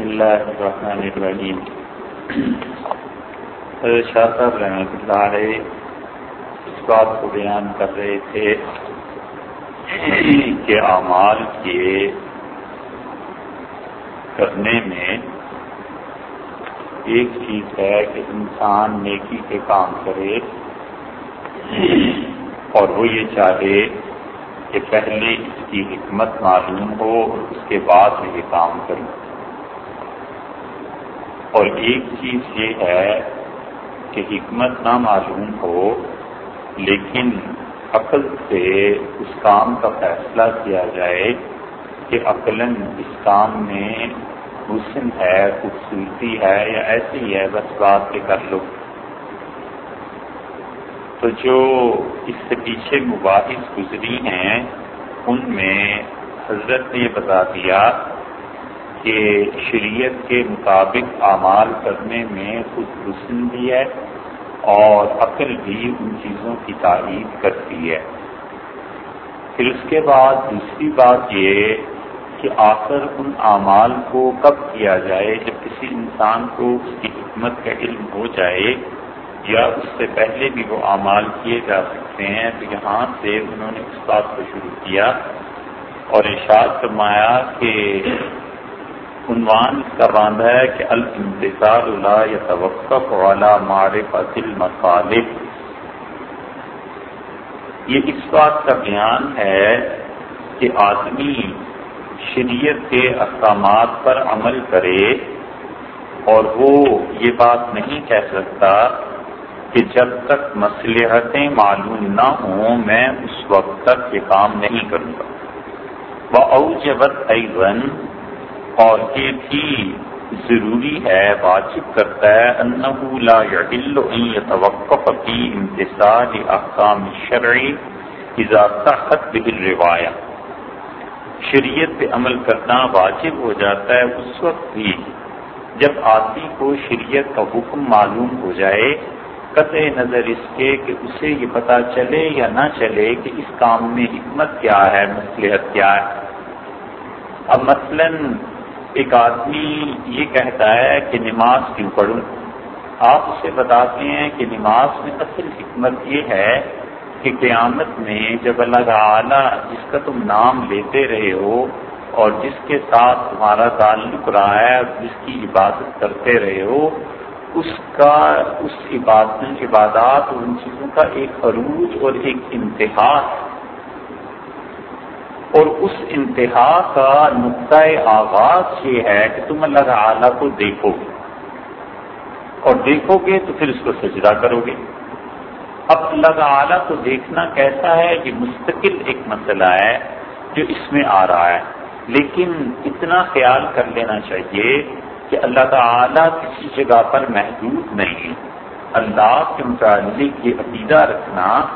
بسم اللہ الرحمن الرحیم۔ شاہ صاحب رحمۃ اللہ علیہ اس بات کو بیان کر رہے تھے کہ اعمال کے کرنے میں ایک چیز ہے کہ انسان نیکی کے کام کرے اور وہ یہ چاہے کہ پہلے اس کی حکمت معلوم ہو اور اس کے بعد میں یہ کام کروں اور ایک چیز یہ ہے کہ حکمت نہ معلوم ہو، لیکن عقل سے اس کام کا فیصلہ کیا جائے کہ عقل اس کام میں حسن ہے، خوبصورتی ہے یا ایسے ہی ہے، بس بات کے کر لو۔ تو جو اس سے پیچھے مباحث گزری ہیں، ان میں حضرت نے یہ بتا دیا کہ شریعت کے مطابق اعمال کرنے میں خود حسن بھی ہے اور عقل بھی ان چیزوں کی تعریف کرتی ہے۔ پھر اس کے بعد دوسری بات یہ کہ آخر ان اعمال کو کب کیا جائے جب کسی انسان کو اس کی حکمت کا علم ہو جائے یا اس سے پہلے بھی وہ اعمال کیے جا سکتے ہیں، تو یہاں سے انہوں نے اس بات کو شروع کیا اور ارشاد فرمایا کہ عنوان اس کا باندھا ہے کہ الانتصار اللہ یا توقف والا مار فصل مصالح یہ اس بات کا بیان ہے کہ آدمی شریعت کے اقدامات پر عمل کرے اور وہ یہ بات نہیں کہہ سکتا کہ جب تک مصلحتیں معلوم نہ ہوں میں اس وقت تک یہ کام نہیں کروں گا۔ وہ اوجبت ایون اور یہ بھی ضروری ہے، واجب کرتا ہے، انہو لا یعدل ان یتوقف فی امتصال احکام شرعی اذا صحت به الروایہ شریعت پہ عمل کرنا واجب ہو جاتا ہے اس وقت بھی جب آدمی کو شریعت کا حکم معلوم ہو جائے، قطع نظر اس کے کہ اسے یہ پتا چلے یا نہ چلے کہ اس کام میں حکمت کیا ہے، مصلحت کیا ہے۔ اب مثلا ایک آدمی یہ کہتا ہے کہ نماز کیوں پڑھوں؟ آپ اسے بتاتے ہیں کہ نماز میں اصل حکمت یہ ہے کہ قیامت میں جب اللہ تعالیٰ جس کا تم نام لیتے رہے ہو اور جس کے ساتھ تمہارا تعلق رہا ہے جس کی عبادت کرتے رہے ہو، اس کا، اس عبادت، عبادات اور ان چیزوں کا ایک عروج اور ایک انتہا اور اس انتہا کا نقطۂ آغاز یہ ہے کہ تم اللہ تعالیٰ کو دیکھو۔ گے اور دیکھو گے تو پھر اس کو سجدہ کرو گے۔ اب اللہ تعالیٰ کو دیکھنا کیسا ہے یہ مستقل ایک مسئلہ ہے جو اس میں آ رہا ہے۔ لیکن اتنا خیال کر لینا چاہیے کہ اللہ تعالیٰ کسی جگہ پر محدود نہیں اللہ کے متعلق یہ عقیدہ رکھنا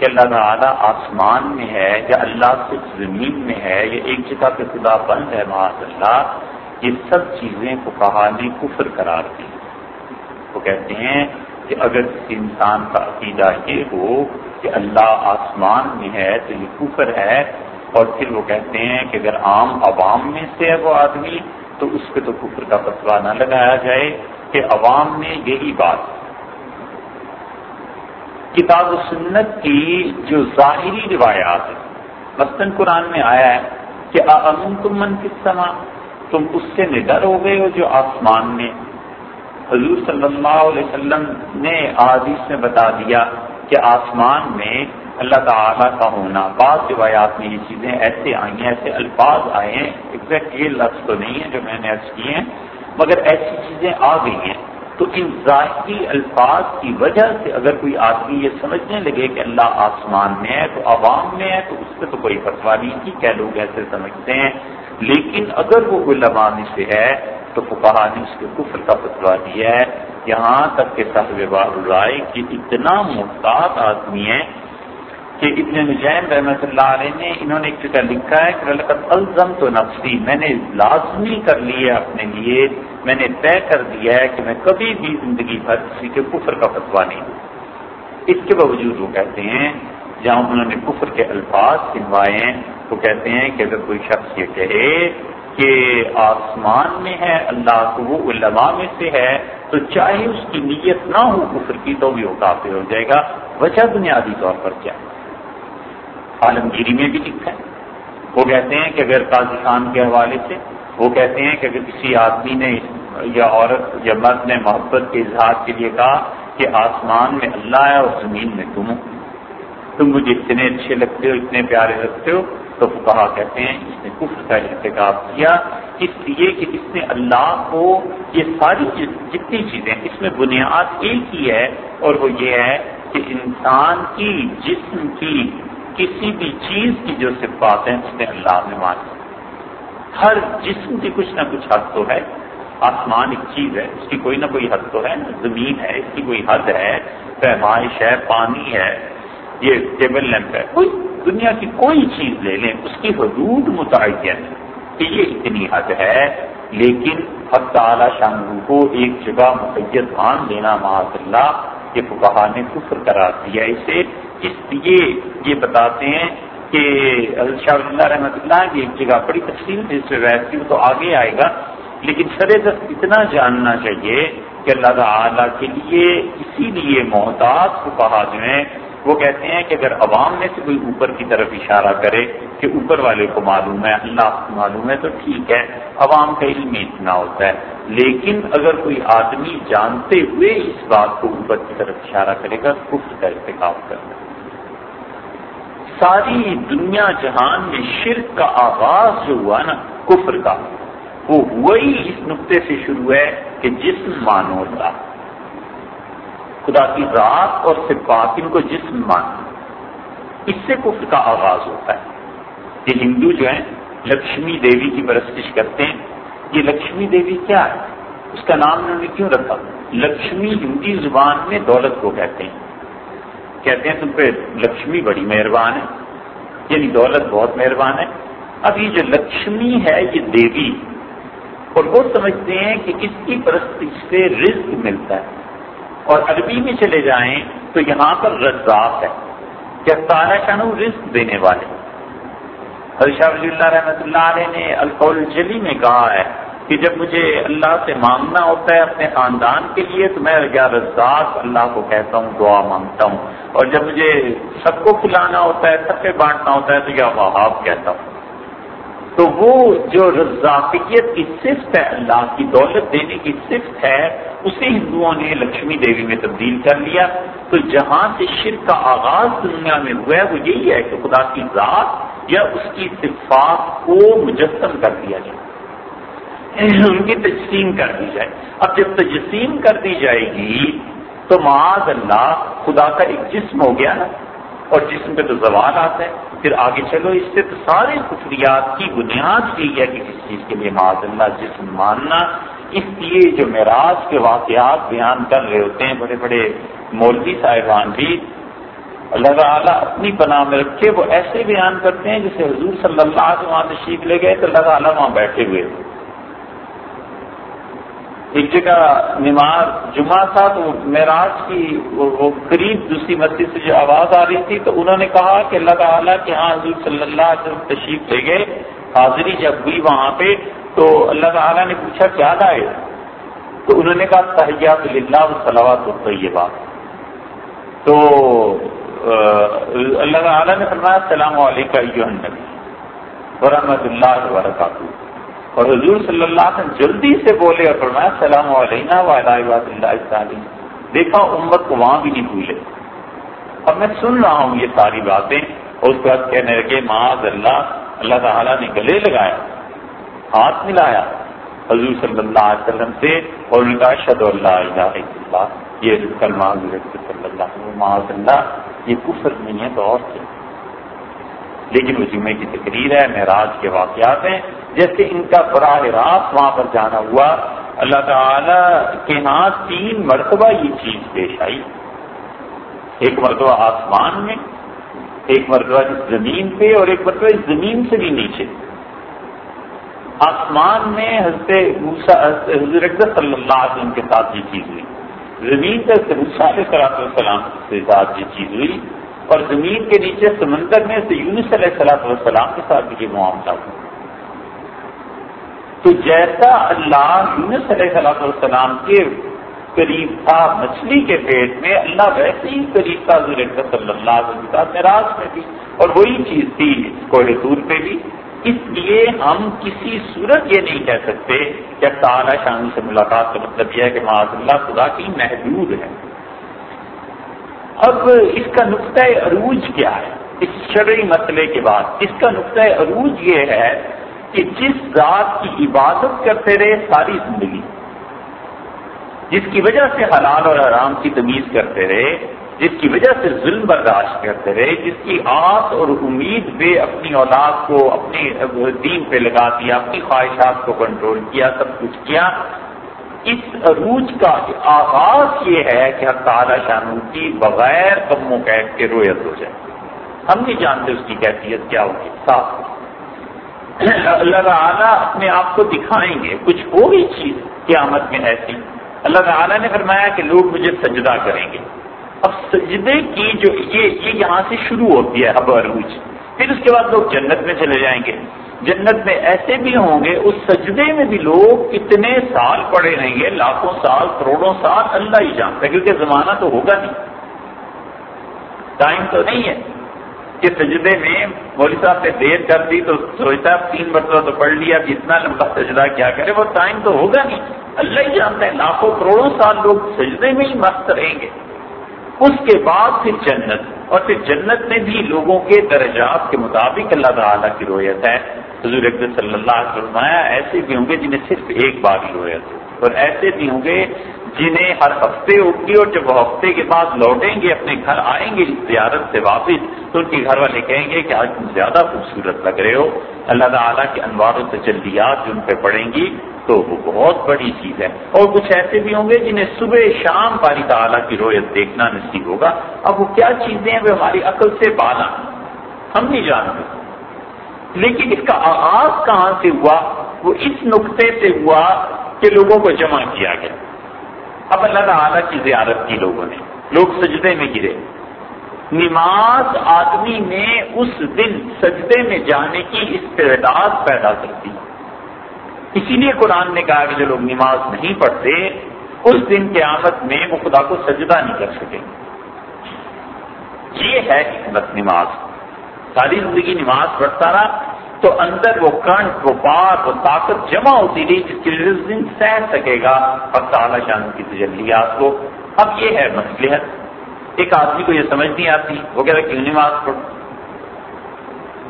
کہ اللہ تعالیٰ آسمان میں ہے یا اللہ صرف زمین میں ہے یا ایک جگہ پہ خدا بند ہے معاذ اللہ، یہ سب چیزیں کو کہانی کفر قرار دی۔ وہ کہتے ہیں کہ اگر کسی انسان کا عقیدہ یہ ہو کہ اللہ آسمان میں ہے تو یہ کفر ہے، اور پھر وہ کہتے ہیں کہ اگر عام عوام میں سے ہے وہ آدمی، تو اس پہ تو کفر کا فتوا نہ لگایا جائے کہ عوام میں یہی بات۔ کتاب و سنت کی جو ظاہری روایات ہے مثلاً قرآن میں آیا ہے کہ امن تم من کس سما تم اس سے نڈر ہو گئے ہو جو آسمان میں۔ حضور صلی اللہ علیہ وسلم نے آدیش میں بتا دیا کہ آسمان میں اللہ تعالیٰ کا ہونا، بعض روایات میں یہ چیزیں ایسے آئی ہیں، ایسے الفاظ آئے ہیں ایگزیکٹ یہ لفظ تو نہیں ہے جو میں نے عرض کیے ہیں، مگر ایسی چیزیں آ گئی ہیں۔ تو ان ظاہری الفاظ کی وجہ سے اگر کوئی آدمی یہ سمجھنے لگے کہ اللہ آسمان میں ہے تو عوام میں ہے تو اس پہ تو کوئی فتوا نہیں کی کیا لوگ ایسے سمجھتے ہیں۔ لیکن اگر وہ علمانی سے ہے تو فقہ نے اس کے کفر کا فتوا دیا ہے۔ یہاں تک کہ صاحب رائے کی اتنا محتاط آدمی ہے کہ ابن نجین رحمۃ اللہ علیہ نے انہوں نے ایک جگہ لکھا ہے کہ الزم تو نفسی، میں نے لازمی کر لی ہے اپنے لیے میں نے طے کر دیا ہے کہ میں کبھی بھی زندگی بھر کسی کے کفر کا فتوا نہیں دوں۔ اس کے باوجود وہ کہتے ہیں، جہاں انہوں نے کفر کے الفاظ سنوائے ہیں، وہ کہتے ہیں کہ اگر کوئی شخص یہ کہے کہ آسمان میں ہے، اللہ کو وہ علماء میں سے ہے، تو چاہے اس کی نیت نہ ہو کفر کی، تو بھی وہ کافر ہو جائے گا۔ وجہ بنیادی طور پر کیا؟ عالمگیری میں بھی لکھا ہے۔ وہ کہتے ہیں کہ اگر قاضی خان کے حوالے سے وہ کہتے ہیں کہ اگر کسی آدمی نے یا عورت یا مرد نے محبت کے اظہار کے لیے کہا کہ آسمان میں اللہ ہے اور زمین میں تم تم مجھے اتنے اچھے لگتے ہو، اتنے پیارے لگتے ہو، تو کہا کہتے ہیں اس نے کفر کا انتخاب کیا، اس لیے کہ اس نے اللہ کو یہ ساری جتنی چیزیں، اس میں بنیاد ایک ہی ہے اور وہ یہ ہے کہ انسان کی جسم کی کسی بھی چیز کی جو صفات ہیں، اس نے اللہ میں مانی۔ ہر جسم کی کچھ نہ کچھ حد تو ہے۔ آسمان ایک چیز ہے، اس کی کوئی نہ کوئی حد تو ہے۔ زمین ہے، اس کی کوئی حد ہے۔ پیمائش ہے، پانی ہے۔ یہ ٹیبل لیمپ ہے۔ کوئی دنیا کی کوئی چیز لے لیں، اس کی حدود متعین کہ یہ اتنی حد ہے۔ لیکن حد تعالی شان کو ایک جگہ مقیت مان دینا معاذ اللہ، یہ فقہ نے کفر قرار دیا اسے اس لیے یہ بتاتے ہیں کہ شاہ اللہ رحمۃ اللہ کی ایک جگہ بڑی تفصیل سے اس ویسی تو آگے آئے گا۔ لیکن سر دست اتنا جاننا چاہیے کہ اللہ تعالیٰ کے لیے، اسی لیے محتاط کو کہا جو ہے وہ کہتے ہیں کہ اگر عوام میں سے کوئی اوپر کی طرف اشارہ کرے کہ اوپر والے کو معلوم ہے، اللہ کو معلوم ہے، تو ٹھیک ہے، عوام کا علم اتنا ہوتا ہے۔ لیکن اگر کوئی آدمی جانتے ہوئے اس بات کو اوپر کی طرف اشارہ کرے گا، کفر کا ارتکاب کرنا۔ ساری دنیا جہان میں شرک کا آغاز جو ہوا نا، کفر کا، وہ وہی اس نقطے سے شروع ہے کہ جسم مانو اللہ خدا کی ذات اور صفات ان کو جسم مانو۔ اس سے کفر کا آغاز ہوتا ہے۔ یہ ہندو جو ہیں، لکشمی دیوی کی پرستش کرتے ہیں۔ یہ لکشمی دیوی کیا ہے؟ اس کا نام انہوں نے کیوں رکھا؟ لکشمی ہندی زبان میں دولت کو کہتے ہیں۔ کہتے ہیں تم پہ لکشمی بڑی مہربان ہے یعنی دولت بہت مہربان ہے۔ اب یہ جو لکشمی ہے، یہ دیوی، اور وہ سمجھتے ہیں کہ اس کی پرست سے رزق ملتا ہے۔ اور عربی میں چلے جائیں تو یہاں پر رزاق ہے کیا تارا شانو رزق دینے والے۔ شاہ ولی اللہ رحمۃ اللہ علیہ نے القول جلی میں کہا ہے کہ جب مجھے اللہ سے مانگنا ہوتا ہے اپنے خاندان کے لیے، تو میں یا رزاق اللہ کو کہتا ہوں، دعا مانگتا ہوں۔ اور جب مجھے سب کو کھلانا ہوتا ہے، سب پہ بانٹنا ہوتا ہے، تو یا وہاب کہتا ہوں۔ تو وہ جو رزاقیت کی صفت ہے، اللہ کی دولت دینے کی صفت ہے اسے ہندوؤں نے لکشمی دیوی میں تبدیل کر لیا۔ تو جہاں سے شرک کا آغاز دنیا میں ہوا ہے، وہ یہی ہے کہ خدا کی ذات یا اس کی صفات کو مجسم کر دیا جائے۔ ان کی تجسیم کر دی جائے۔ اب جب تجسیم کر دی جائے گی، تو معاذ اللہ خدا کا ایک جسم ہو گیا نا۔ اور جسم پہ تو زوال آتا ہے۔ پھر آگے چلو، اس سے تو سارے کفریات کی بنیاد یہی ہے کہ کس چیز کے لیے معاذ اللہ جسم ماننا۔ اس لیے جو معراج کے واقعات بیان کر رہے ہوتے ہیں، بڑے بڑے مولوی صاحبان بھی اللہ تعالیٰ اپنی پناہ میں رکھے، وہ ایسے بیان کرتے ہیں جیسے حضور صلی اللہ علیہ وہاں تشریف لے گئے تو اللہ تعالیٰ وہاں بیٹھے ہوئے۔ ایک جگہ نماز جمعہ تھا تو معراج کی وہ قریب دوسری مسجد سے جو آواز آ رہی تھی تو انہوں نے کہا کہ اللہ تعالیٰ کہ ہاں حضور صلی اللہ علیہ وسلم تشریف لے گئے، حاضری جب ہوئی وہاں پہ تو اللہ تعالیٰ نے پوچھا، کیا لائے؟ تو انہوں نے کہا، تحیات اللہ صلاحات بات تو اللہ تعالیٰ نے فرمایا، السلام علیکم ورحمۃ اللہ وبرکاتہ. اور حضور صلی اللہ علیہ وسلم جلدی سے بولے اور فرمایا السلام علیہ اللہ دیکھا، امت کو وہاں بھی نہیں بھولے۔ اب میں سن رہا ہوں یہ ساری باتیں اور اس کے بعد کہنے لگے، معاذ اللہ اللہ تعالیٰ نے گلے لگایا ہاتھ ملایا حضور صلی اللہ علیہ وسلم سے اور ان کا شد اللہ الہ اللہ. یہ کلمہ صلی اللہ معاذ اللہ، یہ کفر نہیں ہے، تو اور کیا؟ لیکن وہ جمعے کی تقریر ہے، معراج کے واقعات ہیں۔ جیسے ان کا براہ راست وہاں پر جانا ہوا۔ اللہ تعالی کے ہاں تین مرتبہ یہ چیز پیش آئی۔ ایک مرتبہ آسمان میں، ایک مرتبہ زمین پہ اور ایک مرتبہ زمین سے بھی نیچے۔ آسمان میں حضرت حضرت صلی اللہ علیہ وسلم کے ساتھ یہ چیز ہوئی۔ زمین پہ علیہ السلام کے ساتھ یہ چیز ہوئی۔ اور زمین کے نیچے سمندر میں یونس علیہ السلام والسلام کے ساتھ بھی یہ معاملہ ہوا۔ تو جیسا اللہ یونس علیہ صلاح السلام کے قریب تھا مچھلی کے پیٹ میں، اللہ ویسے ہی قریب تھا حضور صلی اللہ علیہ وسلم میراج میں بھی۔ اور وہی چیز تھی کوہ دور پہ بھی۔ اس لیے ہم کسی صورت یہ نہیں کہہ سکتے کہ تعالیٰ شان سے ملاقات کا مطلب یہ ہے کہ معاذ اللہ خدا کی محدود ہے۔ اب اس کا نقطۂ عروج کیا ہے؟ اس شرعی مسئلے کے بعد۔ اس کا نقطۂ عروج یہ ہے کہ جس ذات کی عبادت کرتے رہے ساری زندگی، جس کی وجہ سے حلال اور حرام کی تمیز کرتے رہے، جس کی وجہ سے ظلم برداشت کرتے رہے، جس کی آس اور امید پہ اپنی اولاد کو اپنے دین پہ لگا دیا، اپنی خواہشات کو کنٹرول کیا، سب کچھ کیا، اس عروج کا آغاز یہ ہے کہ ہر تعالیٰ شانو کی بغیر کم و قید کے رویت ہو جائے۔ ہم نہیں جانتے اس کی کیفیت کیا ہوگی، صاف۔ اللہ تعالیٰ اپنے آپ کو دکھائیں گے۔ کچھ ہوگی چیز۔ قیامت میں ایسی۔ اللہ تعالیٰ نے فرمایا کہ لوگ مجھے سجدہ کریں گے۔ اب سجدے کی جو یہ یہ یہاں سے شروع ہوتی ہے اب عروج پھر اس کے بعد لوگ جنت میں چلے جائیں گے۔ جنت میں ایسے بھی ہوں گے، اس سجدے میں بھی لوگ کتنے سال پڑے رہیں گے۔ لاکھوں سال، کروڑوں سال اللہ ہی جانتا ہے، کیونکہ زمانہ تو ہوگا نہیں۔ ٹائم تو نہیں ہے۔ کہ سجدے میں مولوی صاحب نے دیر کر دی تو سوچتا تین مرتبہ تو پڑھ لیا کہ اتنا لمبا سجدہ کیا کرے، وہ ٹائم تو ہوگا نہیں۔ اللہ ہی جانتا ہے، لاکھوں کروڑوں سال لوگ سجدے میں ہی مست رہیں گے۔ اس کے بعد پھر جنت۔ اور پھر جنت میں بھی لوگوں کے درجات کے مطابق اللہ تعالیٰ کی رویت ہے۔ حضور اکبر صلی اللہ علیہ وسلم ایسے بھی ہوں گے جنہیں صرف ایک بار کی رویت ہو۔ اور ایسے بھی ہوں گے جنہیں ہر ہفتے ہوگی اور جب وہ ہفتے کے بعد لوٹیں گے، اپنے گھر آئیں گے زیارت سے واپس، تو ان کے گھر والے کہیں گے کہ آج تم زیادہ خوبصورت لگ رہے ہو۔ اللہ تعالیٰ کے انوار و تجلیات جو ان پہ پڑیں گی، تو وہ بہت بڑی چیز ہے۔ اور کچھ ایسے بھی ہوں گے جنہیں صبح شام پاری تعالیٰ کی رویت دیکھنا نصیب ہوگا۔ اب وہ کیا چیزیں ہیں؟ وہ ہماری عقل سے بالا۔ ہم نہیں جانتے۔ لیکن اس کا آغاز کہاں سے ہوا؟ وہ اس نقطے سے ہوا کہ لوگوں کو جمع کیا گیا۔ اب اللہ تعالیٰ کی زیارت کی لوگوں نے۔ لوگ سجدے میں گرے۔ نماز آدمی میں اس دن سجدے میں جانے کی استعداد پیدا کرتی اسی لیے قرآن نے کہا کہ جو لوگ نماز نہیں پڑھتے، اس دن کے میں وہ خدا کو سجدہ نہیں کر سکیں۔ یہ ہے حکمت نماز۔ ساری زندگی نماز پڑھتا رہا۔ تو اندر وہ کنٹ وہ بات وہ طاقت جمع ہوتی رہی جس کے لیے دن سہ سکے گا اور تعالیٰ شان کی تجلیات کو۔ اب یہ ہے مسلحت ایک آدمی کو یہ سمجھ نہیں آتی، وہ کہہ رہا کیوں نماز پڑھو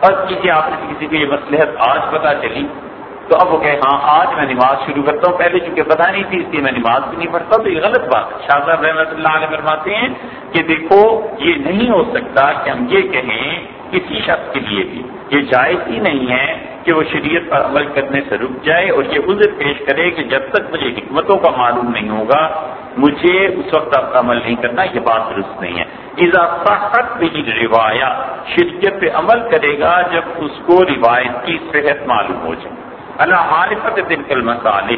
اور جی کسی آپ نے کسی کو یہ مسلحت آج پتا چلی، تو اب وہ کہ ہاں آج میں نماز شروع کرتا ہوں۔ پہلے چونکہ پتا نہیں تھی، اس لیے میں نماز بھی نہیں پڑھتا۔ تو یہ غلط بات ہے۔ شاہ صاحب رحمۃ اللہ علیہ فرماتے ہیں کہ دیکھو، یہ نہیں ہو سکتا کہ ہم یہ کہیں کسی شخص کے لیے بھی۔ یہ جائز ہی نہیں ہے کہ وہ شریعت پر عمل کرنے سے رک جائے اور یہ عذر پیش کرے کہ جب تک مجھے حکمتوں کا معلوم نہیں ہوگا، مجھے اس وقت آپ کا عمل نہیں کرنا، یہ بات درست نہیں ہے۔ اضافہ بھی روایت شریعت پہ عمل کرے گا جب اس کو روایت کی صحت معلوم ہو جائے۔ اللہ معرفت دن کل مسالے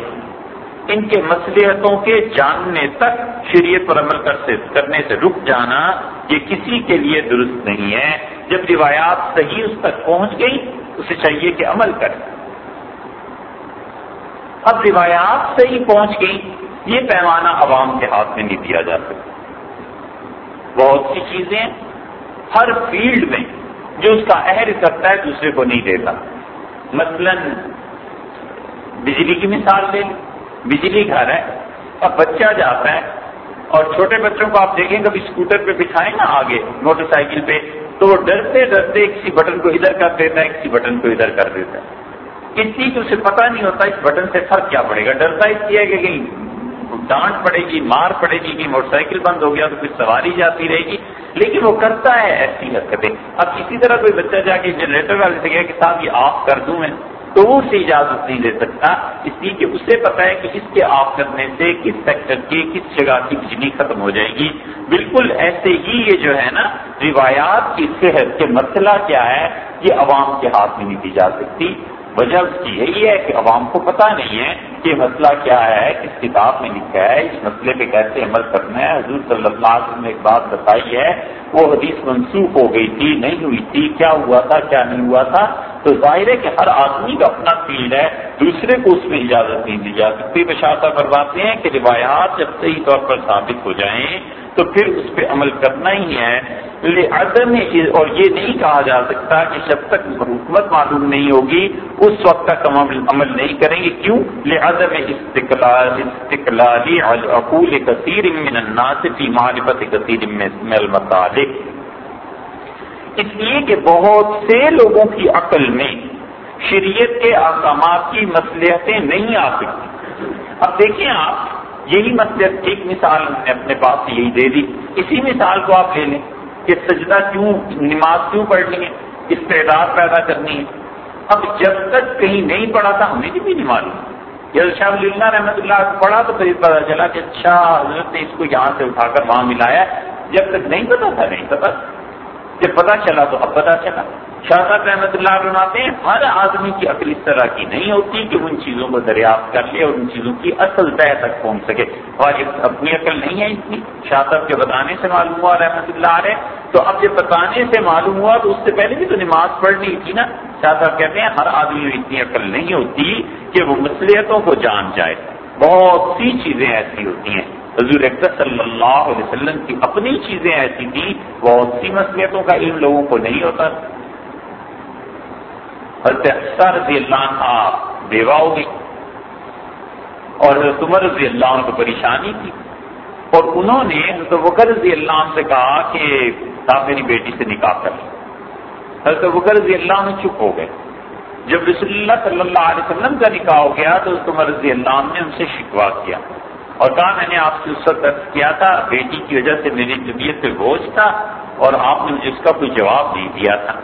ان کے مصلحتوں کے جاننے تک شریعت پر عمل کرنے سے رک جانا یہ کسی کے لیے درست نہیں ہے۔ جب روایات صحیح اس تک پہنچ گئی، اسے چاہیے کہ عمل کرے۔ اب روایات صحیح پہنچ گئی، یہ پیمانہ عوام کے ہاتھ میں نہیں دیا جا سکتا۔ بہت سی چیزیں ہر فیلڈ میں جو اس کا اہر کرتا ہے دوسرے کو نہیں دیتا۔ مثلاً بجلی کی مثال لیں۔ بجلی گھر ہے، اب بچہ جاتا ہے اور چھوٹے بچوں کو آپ دیکھیں کبھی اسکوٹر پہ بٹھائیں نا آگے، موٹر سائیکل پہ، تو وہ ڈرتے ڈرتے کسی بٹن کو ادھر کر دیتا ہے کسی بٹن کو ادھر کر دیتا ہے۔ کسی کو اسے پتا نہیں ہوتا اس بٹن سے فرق کیا پڑے گا۔ ڈرتا اس لیے کہ کہیں ڈانٹ پڑے گی، مار پڑے گی کہ موٹر سائیکل بند ہو گیا تو کچھ سواری جاتی رہے گی۔ لیکن وہ کرتا ہے ایسی حرکتیں۔ اب کسی طرح کوئی بچہ جا کے جنریٹر والے سے گیا کہ صاحب یہ آف کر دوں میں۔ تو وہ اسے اجازت نہیں دے سکتا۔ اس لیے کہ اسے پتا ہے کہ اس کے آف کرنے سے کس سیکٹر کی، کس جگہ کی بجلی ختم ہو جائے گی۔ بالکل ایسے ہی یہ جو ہے نا، روایات کی صحت کے مسئلہ کیا ہے، یہ عوام کے ہاتھ میں نہیں دی جا سکتی۔ وجہ اس کی یہی ہے کہ عوام کو پتا نہیں ہے کہ مسئلہ کیا ہے، کس کتاب میں لکھا ہے، اس مسئلے پہ کیسے عمل کرنا ہے۔ حضور صلی اللہ علیہ وسلم نے ایک بات بتائی ہے، وہ حدیث منسوخ ہو گئی تھی، نہیں ہوئی تھی، کیا ہوا تھا، کیا نہیں ہوا تھا۔ تو ظاہر ہے کہ ہر آدمی کا اپنا فیلڈ ہے، دوسرے کو اس میں اجازت نہیں دی جا سکتی۔ بشاطہ کرواتے ہیں کہ روایات جب صحیح طور پر ثابت ہو جائیں تو پھر اس پہ عمل کرنا ہی ہے۔ عدم اور یہ نہیں کہا جا سکتا کہ جب تک حکومت معلوم نہیں ہوگی، اس وقت تک ہم عمل نہیں کریں گے۔ کیوں؟ لعدم استقلال، استقلالی العقول کثیر من الناس فی معرفت کثیر من اس لیے کہ بہت سے لوگوں کی عقل میں شریعت کے احکامات کی مصلحتیں نہیں آ سکتی۔ اب دیکھیں آپ، یہی مصلحت ایک مثال نے اپنے پاس یہی دے دی۔ اسی مثال کو آپ لے لیں کہ سجدہ کیوں، نماز کیوں پڑھنی ہے؟ استعداد پیدا کرنی ہے۔ اب جب تک کہیں نہیں پڑھا تھا، ہمیں بھی نہیں معلوم۔ جب شاہ اللہ رحمۃ اللہ پڑھا تو پھر پتا چلا کہ اچھا حضرت نے اس کو یہاں سے اٹھا کر وہاں ملایا جب تک نہیں پتا تھا، نہیں پتا۔ جب پتا چلا تو اب پتا چلا۔ شاہ صاحب رحمۃ اللہ بناتے ہیں، ہر آدمی کی عقل اس طرح کی نہیں ہوتی کہ ان چیزوں کو دریافت کر لے اور ان چیزوں کی اصل طے تک پہنچ سکے۔ اور اپنی عقل نہیں ہے اتنی۔ شاہ صاحب کے بتانے سے معلوم ہوا رحمۃ اللہ علیہ۔ تو اب جب بتانے سے معلوم ہوا تو اس سے پہلے بھی تو نماز پڑھنی تھی نا۔ شاہ صاحب کہتے ہیں، ہر آدمی میں اتنی عقل نہیں ہوتی کہ وہ مصلیتوں کو جان جائے۔ بہت سی چیزیں ایسی ہوتی ہیں۔ حضور اکثر صلی اللہ علیہ وسلم کی اپنی چیزیں ایسی تھیں بہت سی مصلیتوں کا علم لوگوں کو نہیں ہوتا۔ حضرت رضی اللہ عنہ بیوہ ہو گئی اور حضرت عمر رضی اللہ عنہ کو پریشانی تھی۔ اور انہوں نے حضرت وکر رضی اللہ عنہ سے کہا کہ آپ میری بیٹی سے نکاح کر حضرت وکر رضی اللہ عنہ چپ ہو گئے۔ جب رسول اللہ صلی اللہ علیہ وسلم کا نکاح ہو گیا تو حضرت عمر رضی اللہ عنہ نے ان سے شکوا کیا۔ اور کہا میں نے آپ سے اس وقت کیا تھا، بیٹی کی وجہ سے میری طبیعت پہ بوجھ تھا اور آپ نے مجھے اس کا کوئی جواب نہیں دیا تھا۔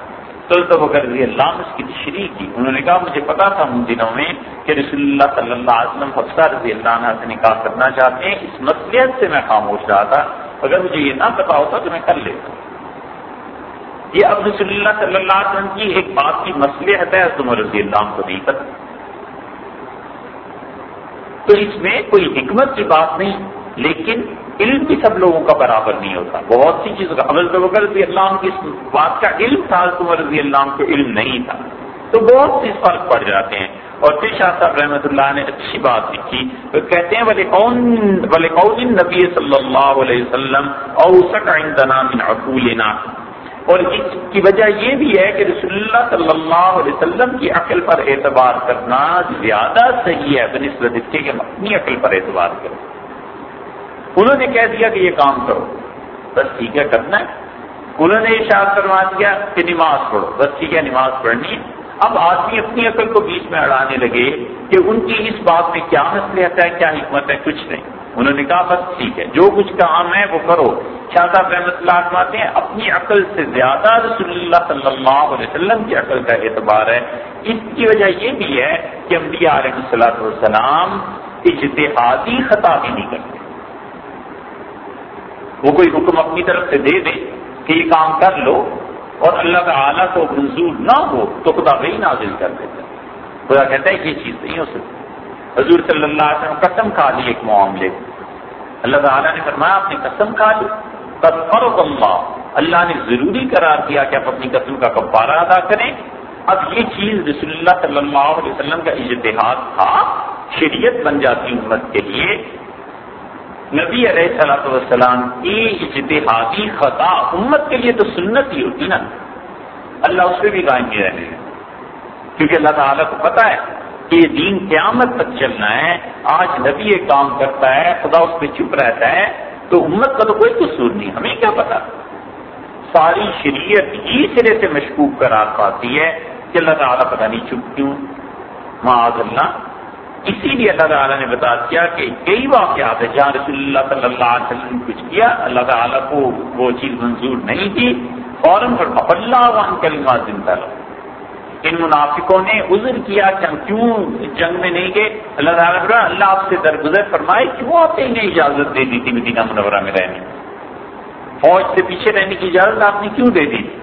تو بکر رضی اللہ عنہ اس کی تشریح کی۔ انہوں نے کہا، مجھے پتا تھا ان دنوں میں کہ رسول اللہ صلی اللہ علیہ وسلم حفصہ رضی اللہ عنہ سے نکاح کرنا چاہتے ہیں، اس مسئلیت سے میں خاموش رہا تھا۔ اگر مجھے یہ نہ پتا ہوتا تو میں کر لیتا۔ یہ اب رسول اللہ صلی اللہ علیہ وسلم کی ایک بات کی مسئلہ ہے عمر رضی اللہ عنہ کو نہیں پتا۔ تو اس میں کوئی حکمت کی بات نہیں، لیکن علم بھی سب لوگوں کا برابر نہیں ہوتا۔ بہت سی چیزوں کا۔ بکر رضی اللہ عنہ کی اس بات کا علم تھا عمر رضی اللہ عنہ کو علم نہیں تھا۔ تو بہت سی فرق پڑ جاتے ہیں۔ اور پھر شاہ صاحب رحمۃ اللہ نے اچھی بات لکھی۔ وہ کہتے ہیں بلے کون نبی صلی اللہ علیہ وسلم اوسک عندنا من عقولنا اور اس کی وجہ یہ بھی ہے کہ رسول اللہ صلی اللہ علیہ وسلم کی عقل پر اعتبار کرنا زیادہ صحیح ہے بنسبت اس کے کہ ہم اپنی عقل پر اعتبار کریں۔ انہوں نے کہہ دیا کہ یہ کام کرو، بس ٹھیک ہے، کرنا ہے۔ انہوں نے اشار کروا دیا کہ نماز پڑھو، بس ٹھیک ہے، نماز پڑھنی ہے۔ اب آدمی اپنی عقل کو بیچ میں اڑانے لگے کہ ان کی اس بات میں کیا مسئلہ ہے کیا حکمت ہے، کچھ نہیں۔ انہوں نے کہا، بس ٹھیک ہے، جو کچھ کام ہے وہ کرو۔ شاہ صاحب رحمۃ اللہ فرماتے ہیں، اپنی عقل سے زیادہ رسول اللہ صلی اللہ علیہ وسلم کی عقل کا اعتبار ہے۔ اس کی وجہ یہ بھی ہے کہ انبیاء علیہ السلام والسلام اجتہادی خطا بھی نہیں کرتے۔ وہ کوئی حکم اپنی طرف سے دے دے کہ یہ کام کر لو اور اللہ تعالیٰ کو منظور نہ ہو تو خدا وہی نازل کر دیتا۔ خدا کہتا ہے کہ یہ چیز نہیں ہو سکتی۔ حضور صلی اللہ علیہ وسلم قسم کھا لی ایک معاملے اللہ تعالیٰ نے فرمایا آپ نے قسم کھا لی۔ فرق اللہ۔ اللہ نے ضروری قرار دیا کہ آپ اپنی قسم کا کفارہ ادا کریں۔ اب یہ چیز رسول اللہ صلی اللہ علیہ وسلم کا اجتہاد تھا، شریعت بن جاتی امت کے لیے۔ نبی علیہ صلاح والسلام کی اجتہادی خطا امت کے لیے تو سنت ہی ہوتی نا۔ اللہ اس پہ بھی قائم نہیں رہنے کیونکہ اللہ تعالیٰ کو پتا ہے۔ کہ یہ دین قیامت تک چلنا ہے، آج نبی ایک کام کرتا ہے، خدا اس پہ چپ رہتا ہے، تو امت کا تو کوئی قصور نہیں، ہمیں کیا پتا؟ ساری شریعت ہی سرے سے مشکوک قرار پاتی ہے کہ اللہ تعالیٰ پتہ نہیں چپ کیوں۔ معاذ اللہ۔ اسی لیے اللہ تعالیٰ نے بتا دیا کہ کئی واقعات ہیں، جہاں رسول اللہ صلی اللہ علیہ وسلم کچھ کیا، اللہ تعالیٰ کو وہ چیز منظور نہیں تھی، فوراً پر اللہ کلمات زندہ لو ان منافقوں نے عذر کیا کہ ہم کیوں جنگ میں نہیں گئے؟ اللہ تعالیٰ اللہ آپ سے درگزر فرمائے کیوں آپ نے انہیں اجازت دے دی تھی مدینہ منورہ میں رہنے۔ فوج سے پیچھے رہنے کی اجازت آپ نے کیوں دے دی؟ تھی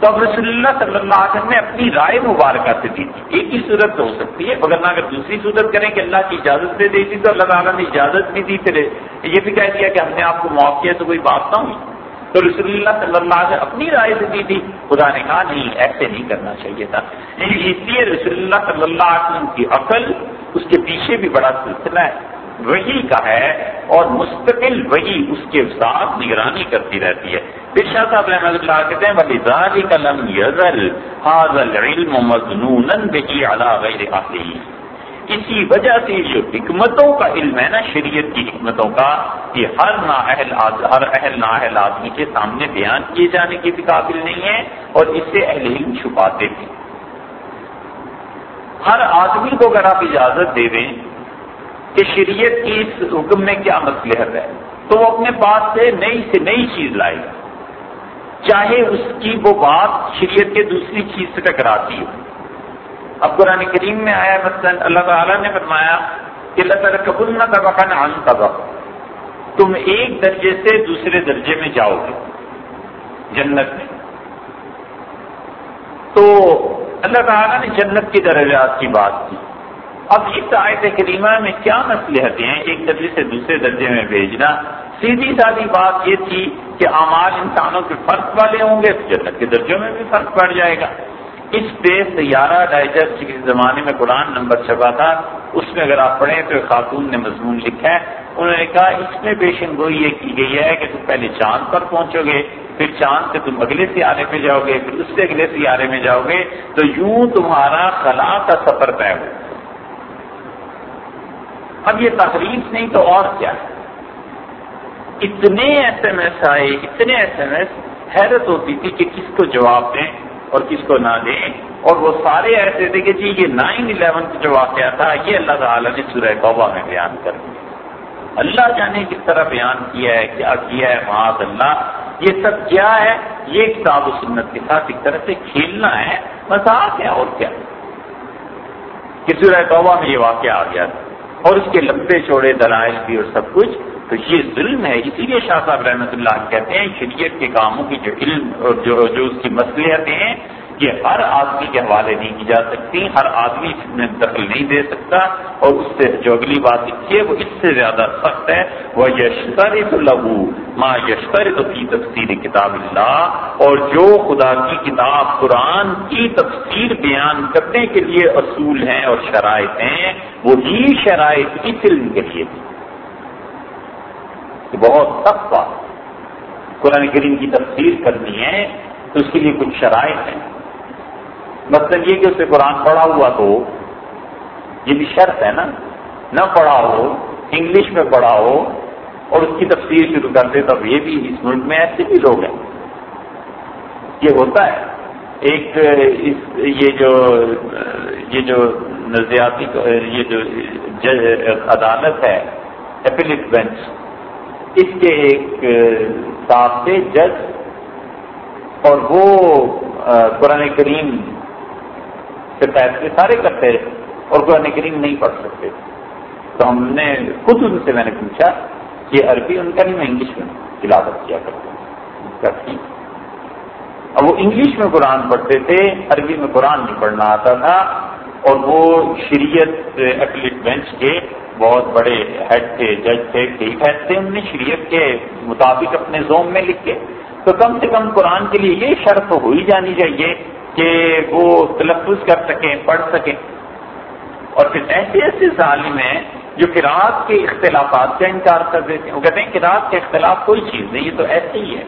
تو اب رسول اللہ صلی اللہ علیہ وسلم نے اپنی رائے مبارکہ سے دی۔ تھی ایک ہی صورت تو ہو سکتی ہے، مگر نہ اگر دوسری صورت کریں کہ اللہ کی اجازت دے دی تھی تو اللہ تعالیٰ نے اجازت بھی دی۔ پھر یہ بھی کہہ دیا کہ ہم نے آپ کو معاف کیا تو کوئی بات نہ ہوئی۔ تو رسول اللہ صلی اللہ علیہ وسلم اپنی رائے سے دی تھی، خدا نے کہا، نہیں، ایسے نہیں کرنا چاہیے تھا۔ اس لیے رسول اللہ صلی اللہ علیہ وسلم کی عقل اس کے پیچھے بھی بڑا سلسلہ ہے۔ وہی کا ہے اور مستقل وہی اس کے ساتھ نگرانی کرتی رہتی ہے۔ پھر شاہ صاحب رحمۃ اللہ کہتے ہیں بلی ذالی قلم یزل حاضل علم مضنون بہی علا غیر اسی وجہ سے جو حکمتوں کا علم ہے نا، شریعت کی حکمتوں کا یہ ہر نااہل ہر اہل نااہل آدمی کے سامنے بیان کیے جانے کے بھی قابل نہیں ہے اور اس سے اہل علم چھپاتے بھی ہر آدمی کو اگر آپ اجازت دے دیں کہ شریعت کی اس حکم میں کیا مصلحت ہے، تو وہ اپنے پاس سے نئی سے نئی چیز لائے گا۔ چاہے اس کی وہ بات شریعت کے دوسری چیز سے ٹکراتی ہو۔ اب قرآن کریم میں آیا مثلا اللہ تعالیٰ نے فرمایا کہ اللہ تعالیٰ قبول نہ طبقہ نہ ان طبق تم ایک درجے سے دوسرے درجے میں جاؤ گے جنت میں۔ تو اللہ تعالیٰ نے جنت کی درجات کی بات کی۔ اب اس آیت کریمہ میں کیا مصلحتیں ہیں؟ ایک درجے سے دوسرے درجے میں بھیجنا۔ سیدھی سادی بات یہ تھی کہ اعمال انسانوں کے فرق والے ہوں گے جنت کے درجوں میں بھی فرق پڑ جائے گا۔ اس پہ سیارہ ڈائجسٹ کے زمانے میں قرآن نمبر چھپا تھا، اس میں اگر آپ پڑھیں تو خاتون نے مضمون لکھا ہے۔ انہوں نے کہا، اس میں پیشن گوئی یہ کی گئی ہے کہ تم پہلے چاند پر پہنچو گے، پھر چاند سے تم اگلے سیارے میں جاؤ گے، پھر اس سے اگلے سیارے میں جاؤ گے۔ تو یوں تمہارا خلا کا سفر طے ہو۔ اب یہ تحریف نہیں تو اور کیا؟ ہے اتنے ایس ایم ایس آئے، اتنے ایس ایم ایس حیرت ہوتی تھی کہ کس کو جواب دیں۔ اور کس کو نہ دیں۔ اور وہ سارے ایسے تھے کہ جی یہ نائن الیون کا جو واقعہ تھا، یہ اللہ تعالیٰ نے سورہ توبہ میں بیان کر دیا۔ اللہ جانے کس طرح بیان کیا ہے، کیا کیا ہے معاذ اللہ، یہ سب کیا ہے؟ یہ کتاب و سنت کے ساتھ ایک طرح سے کھیلنا ہے، مذاق ہے اور کیا۔ کہ سورہ توبہ میں یہ واقعہ آ گیا تھا۔ اور اس کے لمبے چوڑے دلائل بھی اور سب کچھ۔ تو یہ ظلم ہے، اسی لیے شاہ صاحب رحمۃ اللہ کہتے ہیں، شریعت کے کاموں کی جو علم اور جو جو اس کی مصلیحتیں ہیں، یہ ہر آدمی کے حوالے نہیں کی جا سکتی، ہر آدمی اس میں دخل نہیں دے سکتا اور اس سے جو اگلی بات لکھی ہے، وہ اس سے زیادہ سخت ہے۔ وہ یشتر لہو ماں یشتر تو کی تفصیل کتاب اللہ اور جو خدا کی کتاب قرآن کی تفصیل بیان کرنے کے لیے اصول ہیں اور شرائط ہیں، وہی شرائط اس علم کے لیے بہت سخت بات قرآن کریم کی تفصیل کرنی ہے تو اس کے لیے کچھ شرائط ہیں۔ مطلب یہ کہ اسے قرآن پڑھا ہوا تو یہ بھی شرط ہے نا۔ نہ پڑھا ہو، انگلش میں پڑھا ہو اور اس کی تفصیل شروع کر دے، تب یہ بھی اس ملک میں ایسے بھی لوگ ہیں۔ یہ ہوتا ہے۔ ایک اس، یہ جو یہ جو نظریاتی، یہ جو عدالت ہے اپیلٹ بینچ۔ اس کے ایک ساتھ سے جج اور وہ قرآن کریم سے فیصلے سارے کرتے اور قرآن کریم نہیں پڑھ سکتے۔ تو ہم نے خود ان سے میں نے پوچھا کہ عربی ان کا نہیں، میں انگلش میں تلاوت کیا کرتا ٹھیک۔ اب وہ انگلش میں قرآن پڑھتے تھے، عربی میں قرآن نہیں پڑھنا آتا تھا۔ اور وہ شریعت اپلیٹ بینچ کے بہت بڑے ہیڈ تھے جج تھے ٹھیک ہیڈ تھے، انہوں نے شریعت کے مطابق اپنے زوم میں لکھ کے تو کم سے کم قرآن کے لیے یہ شرط ہو ہی جانی چاہیے کہ وہ تلفظ کر سکیں، پڑھ سکیں۔ اور پھر ایسے ایسے ظالم ہیں جو کراط کے اختلافات کا انکار کر دیتے ہیں۔ وہ کہتے ہیں کراط کے اختلاف کوئی چیز نہیں، یہ تو ایسے ہی ہے۔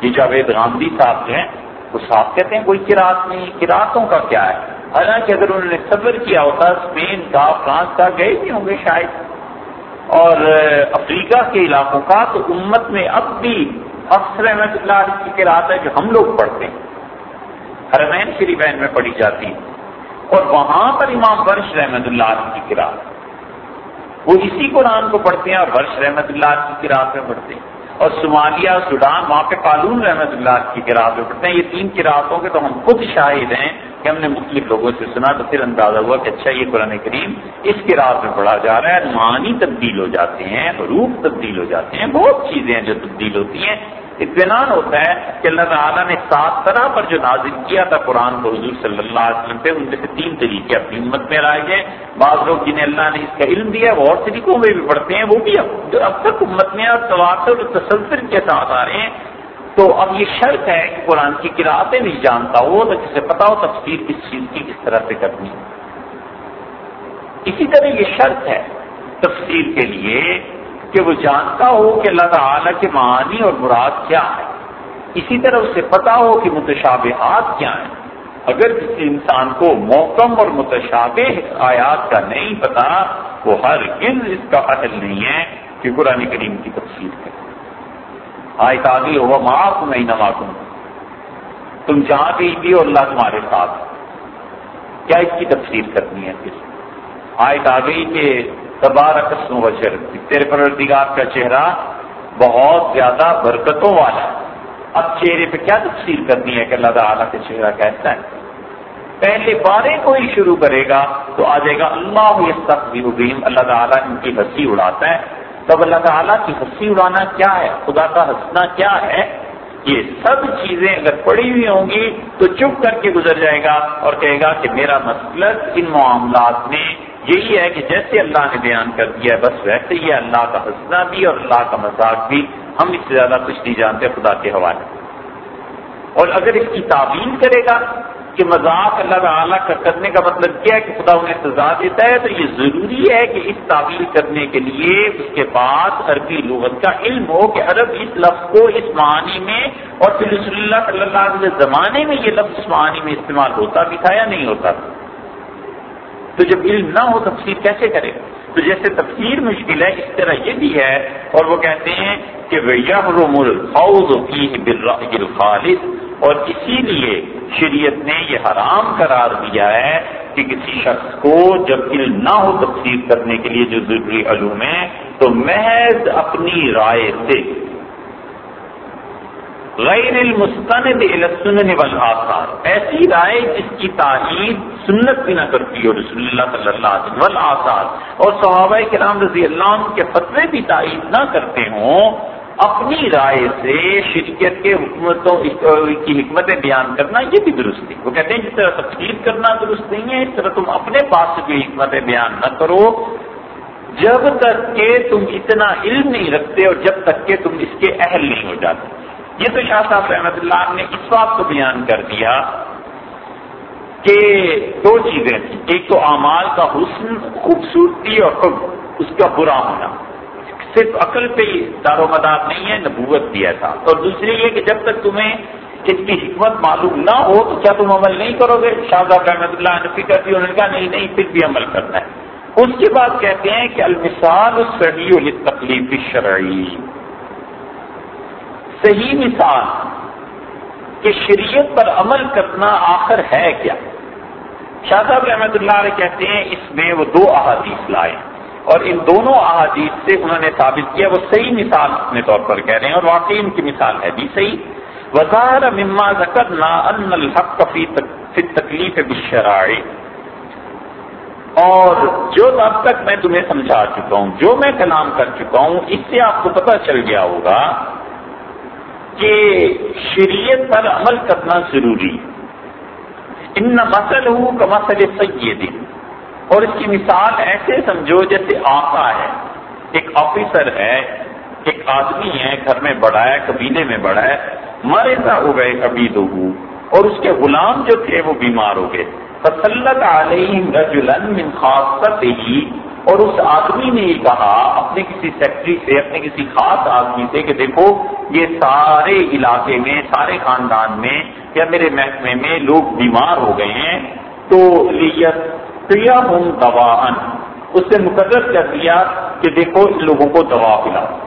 یہ جاوید گاندھی صاحب جو ہیں، وہ صاحب کہتے ہیں کوئی کراط نہیں کراطوں کا کیا ہے؟ حالانکہ اگر انہوں نے صبر کیا ہوتا اسپین کا فرانس کا گئے بھی ہوں گے شاید۔ اور افریقہ کے علاقوں کا تو امت میں اب بھی افسر احمد اللہ علیہ کی کراط ہے جو ہم لوگ پڑھتے ہیں۔ حرمین شریفین میں پڑھی جاتی ہے۔ اور وہاں پر امام ورش رحمت اللہ علیہ کی کراط وہ اسی قرآن کو پڑھتے ہیں اور ورش رحمت اللہ علیہ کی کراط میں پڑھتے ہیں۔ اور صومالیہ، سوڈان، وہاں پہ قانون رحمت اللہ کی کراط میں پڑھتے ہیں۔ یہ تین کراطوں کے تو ہم خود شاہد ہیں کہ ہم نے مختلف لوگوں سے سنا تو پھر اندازہ ہوا کہ اچھا یہ قرآن کریم اس کراط میں پڑھا جا رہا ہے۔ معنی تبدیل ہو جاتے ہیں روپ تبدیل ہو جاتے ہیں، بہت چیزیں ہیں جو تبدیل ہوتی ہیں۔ اطمینان ہوتا ہے کہ اللہ تعالیٰ نے سات طرح پر جو نازل کیا تھا قرآن کو حضور صلی اللہ علیہ وسلم پہ، ان میں سے تین طریقے اپنی امت میں لائے گئے۔ بعض لوگ جنہیں اللہ نے اس کا علم دیا وہ اور طریقوں میں بھی پڑھتے ہیں، وہ بھی اب اب تک امت میں اور تواتر اور تسلسل کے ساتھ آ رہے ہیں۔ تو اب یہ شرط ہے کہ قرآن کی قرآتیں نہیں جانتا ہو تو کسے پتا ہو تفصیل کس چیز کی، کس طرح سے کرنی اسی طرح یہ شرط ہے تفصیل کے لیے کہ وہ جانتا ہو کہ اللہ تعالیٰ کے معانی اور مراد کیا ہے۔ اسی طرح اسے پتا ہو کہ متشابہات کیا ہیں۔ اگر کسی انسان کو محکم اور متشابہ آیات کا نہیں پتا، وہ ہر گز اس کا حل نہیں ہے کہ قرآن کریم کی تفصیل کرے۔ آئے تاغی ہوا معاف نہیں نہ تم جہاں گئی بھی اور اللہ تمہارے ساتھ۔ کیا اس کی تفصیل کرنی ہے؟ پھر آئے آ گئی کہ تبارہ قسم بشر تیرے پروردگار کا چہرہ بہت زیادہ برکتوں والا اب چہرے پہ کیا تفصیل کرنی ہے کہ اللہ تعالیٰ کا چہرہ کیسا ہے؟ پہلے بارے کو ہی شروع کرے گا تو آ جائے گا، اللہ یہ اللہ تعالیٰ ان کی ہنسی اڑاتا ہے۔ تب اللہ تعالیٰ کی ہنسی اڑانا کیا ہے؟ خدا کا ہنسنا کیا ہے؟ یہ سب چیزیں اگر پڑی ہوئی ہوں گی تو چپ کر کے گزر جائے گا اور کہے گا کہ میرا مسلط ان معاملات میں یہی ہے کہ جیسے اللہ نے بیان کر دیا ہے، بس ویسے ہی اللہ کا حسنہ بھی اور اللہ کا مذاق بھی۔ ہم اس سے زیادہ کچھ نہیں جانتے، خدا کے حوالے۔ اور اگر اس کی تعبیر کرے گا کہ مذاق اللہ تعالیٰ کا کرنے کا مطلب کیا ہے کہ خدا انہیں سزا دیتا ہے، تو یہ ضروری ہے کہ اس تعبیر کرنے کے لیے اس کے پاس عربی لغت کا علم ہو کہ عرب اس لفظ کو اس معنی میں اور پھر رسول اللہ صلی اللہ علیہ زمانے میں یہ لفظ اس معنی میں استعمال ہوتا بھی تھا یا نہیں ہوتا تھا۔ تو جب علم نہ ہو تفسیر کیسے کرے گا؟ تو جیسے تفسیر مشکل ہے، اس طرح یہ بھی ہے، اور وہ کہتے ہیں کہ خالص اور اسی لیے شریعت نے یہ حرام قرار دیا ہے کہ کسی شخص کو جب علم نہ ہو تفسیر کرنے کے لیے جو ضروری علوم ہے تو محض اپنی رائے سے۔ غیر المستند والآثار۔ ایسی رائے جس کی تعید سنت بھی نہ کرتی ہو رسول اللہ صلی اللہ علیہ وسلم اور صحابہ کرام رضی اللہ عنہ کے فتوے بھی تعید نہ کرتے ہوں، اپنی رائے سے شرکت کے حکومتوں کی حکمتیں بیان کرنا یہ بھی درست نہیں۔ وہ کہتے ہیں جس طرح تفصیل کرنا درست نہیں ہے، اس طرح تم اپنے پاس سے کوئی حکمتیں بیان نہ کرو۔ جب تک کہ تم اتنا علم نہیں رکھتے اور جب تک کہ تم اس کے اہل نہیں ہو جاتے۔ یہ تو شاہ صاحب رحمت اللہ نے اس بات کو بیان کر دیا۔ کہ دو چیزیں تھیں۔ ایک تو اعمال کا حسن، خوبصورتی اور اس کا برا ہونا۔ صرف عقل پہ ہی دار و مدار نہیں ہے، نبوت بھی ایسا۔ اور دوسری یہ کہ جب تک تمہیں اس کی حکمت معلوم نہ ہو، تو کیا تم عمل نہیں کرو گے؟ شاہدہ رحمت اللہ نے فکر انہوں نے کہا، نہیں نہیں، پھر بھی عمل کرنا ہے۔ اس کے بعد کہتے ہیں کہ المثال الصحیح تکلیف شرعی صحیح مثال کہ شریعت پر عمل کرنا آخر ہے کیا؟ شاہ صاحب رحمۃ اللہ علیہ کہتے ہیں، اس میں وہ دو احادیث لائے اور ان دونوں احادیث سے انہوں نے ثابت کیا، وہ صحیح مثال اپنے طور پر کہہ رہے ہیں، اور واقعی ان کی مثال ہے بھی صحیح۔ وزار مما ذکر نا ان الحق فی تکلیف بشرائے اور جو اب تک میں تمہیں سمجھا چکا ہوں، جو میں کلام کر چکا ہوں، اس سے آپ کو پتہ چل گیا ہوگا کہ شریعت پر عمل کرنا ضروری ان مسل ہوں کا مسل سید اور اس کی مثال ایسے سمجھو جیسے آقا ہے، ایک آفیسر ہے، ایک آدمی ہے، گھر میں بڑا ہے، قبیلے میں بڑا ہے، مرے سا ہو گئے کبھی دو اور اس کے غلام جو تھے وہ بیمار ہو گئے۔ فصلت علیہ رجلن من خاصت ہی اور اس آدمی نے یہ کہا، اپنے کسی سیکٹری سے، اپنے کسی خاص آدمی سے کہ دیکھو، یہ سارے علاقے میں، سارے خاندان میں یا میرے محکمے میں لوگ بیمار ہو گئے ہیں، تو ہوں دوا اس سے مقرر کر دیا کہ دیکھو، ان لوگوں کو دوا پلاؤ۔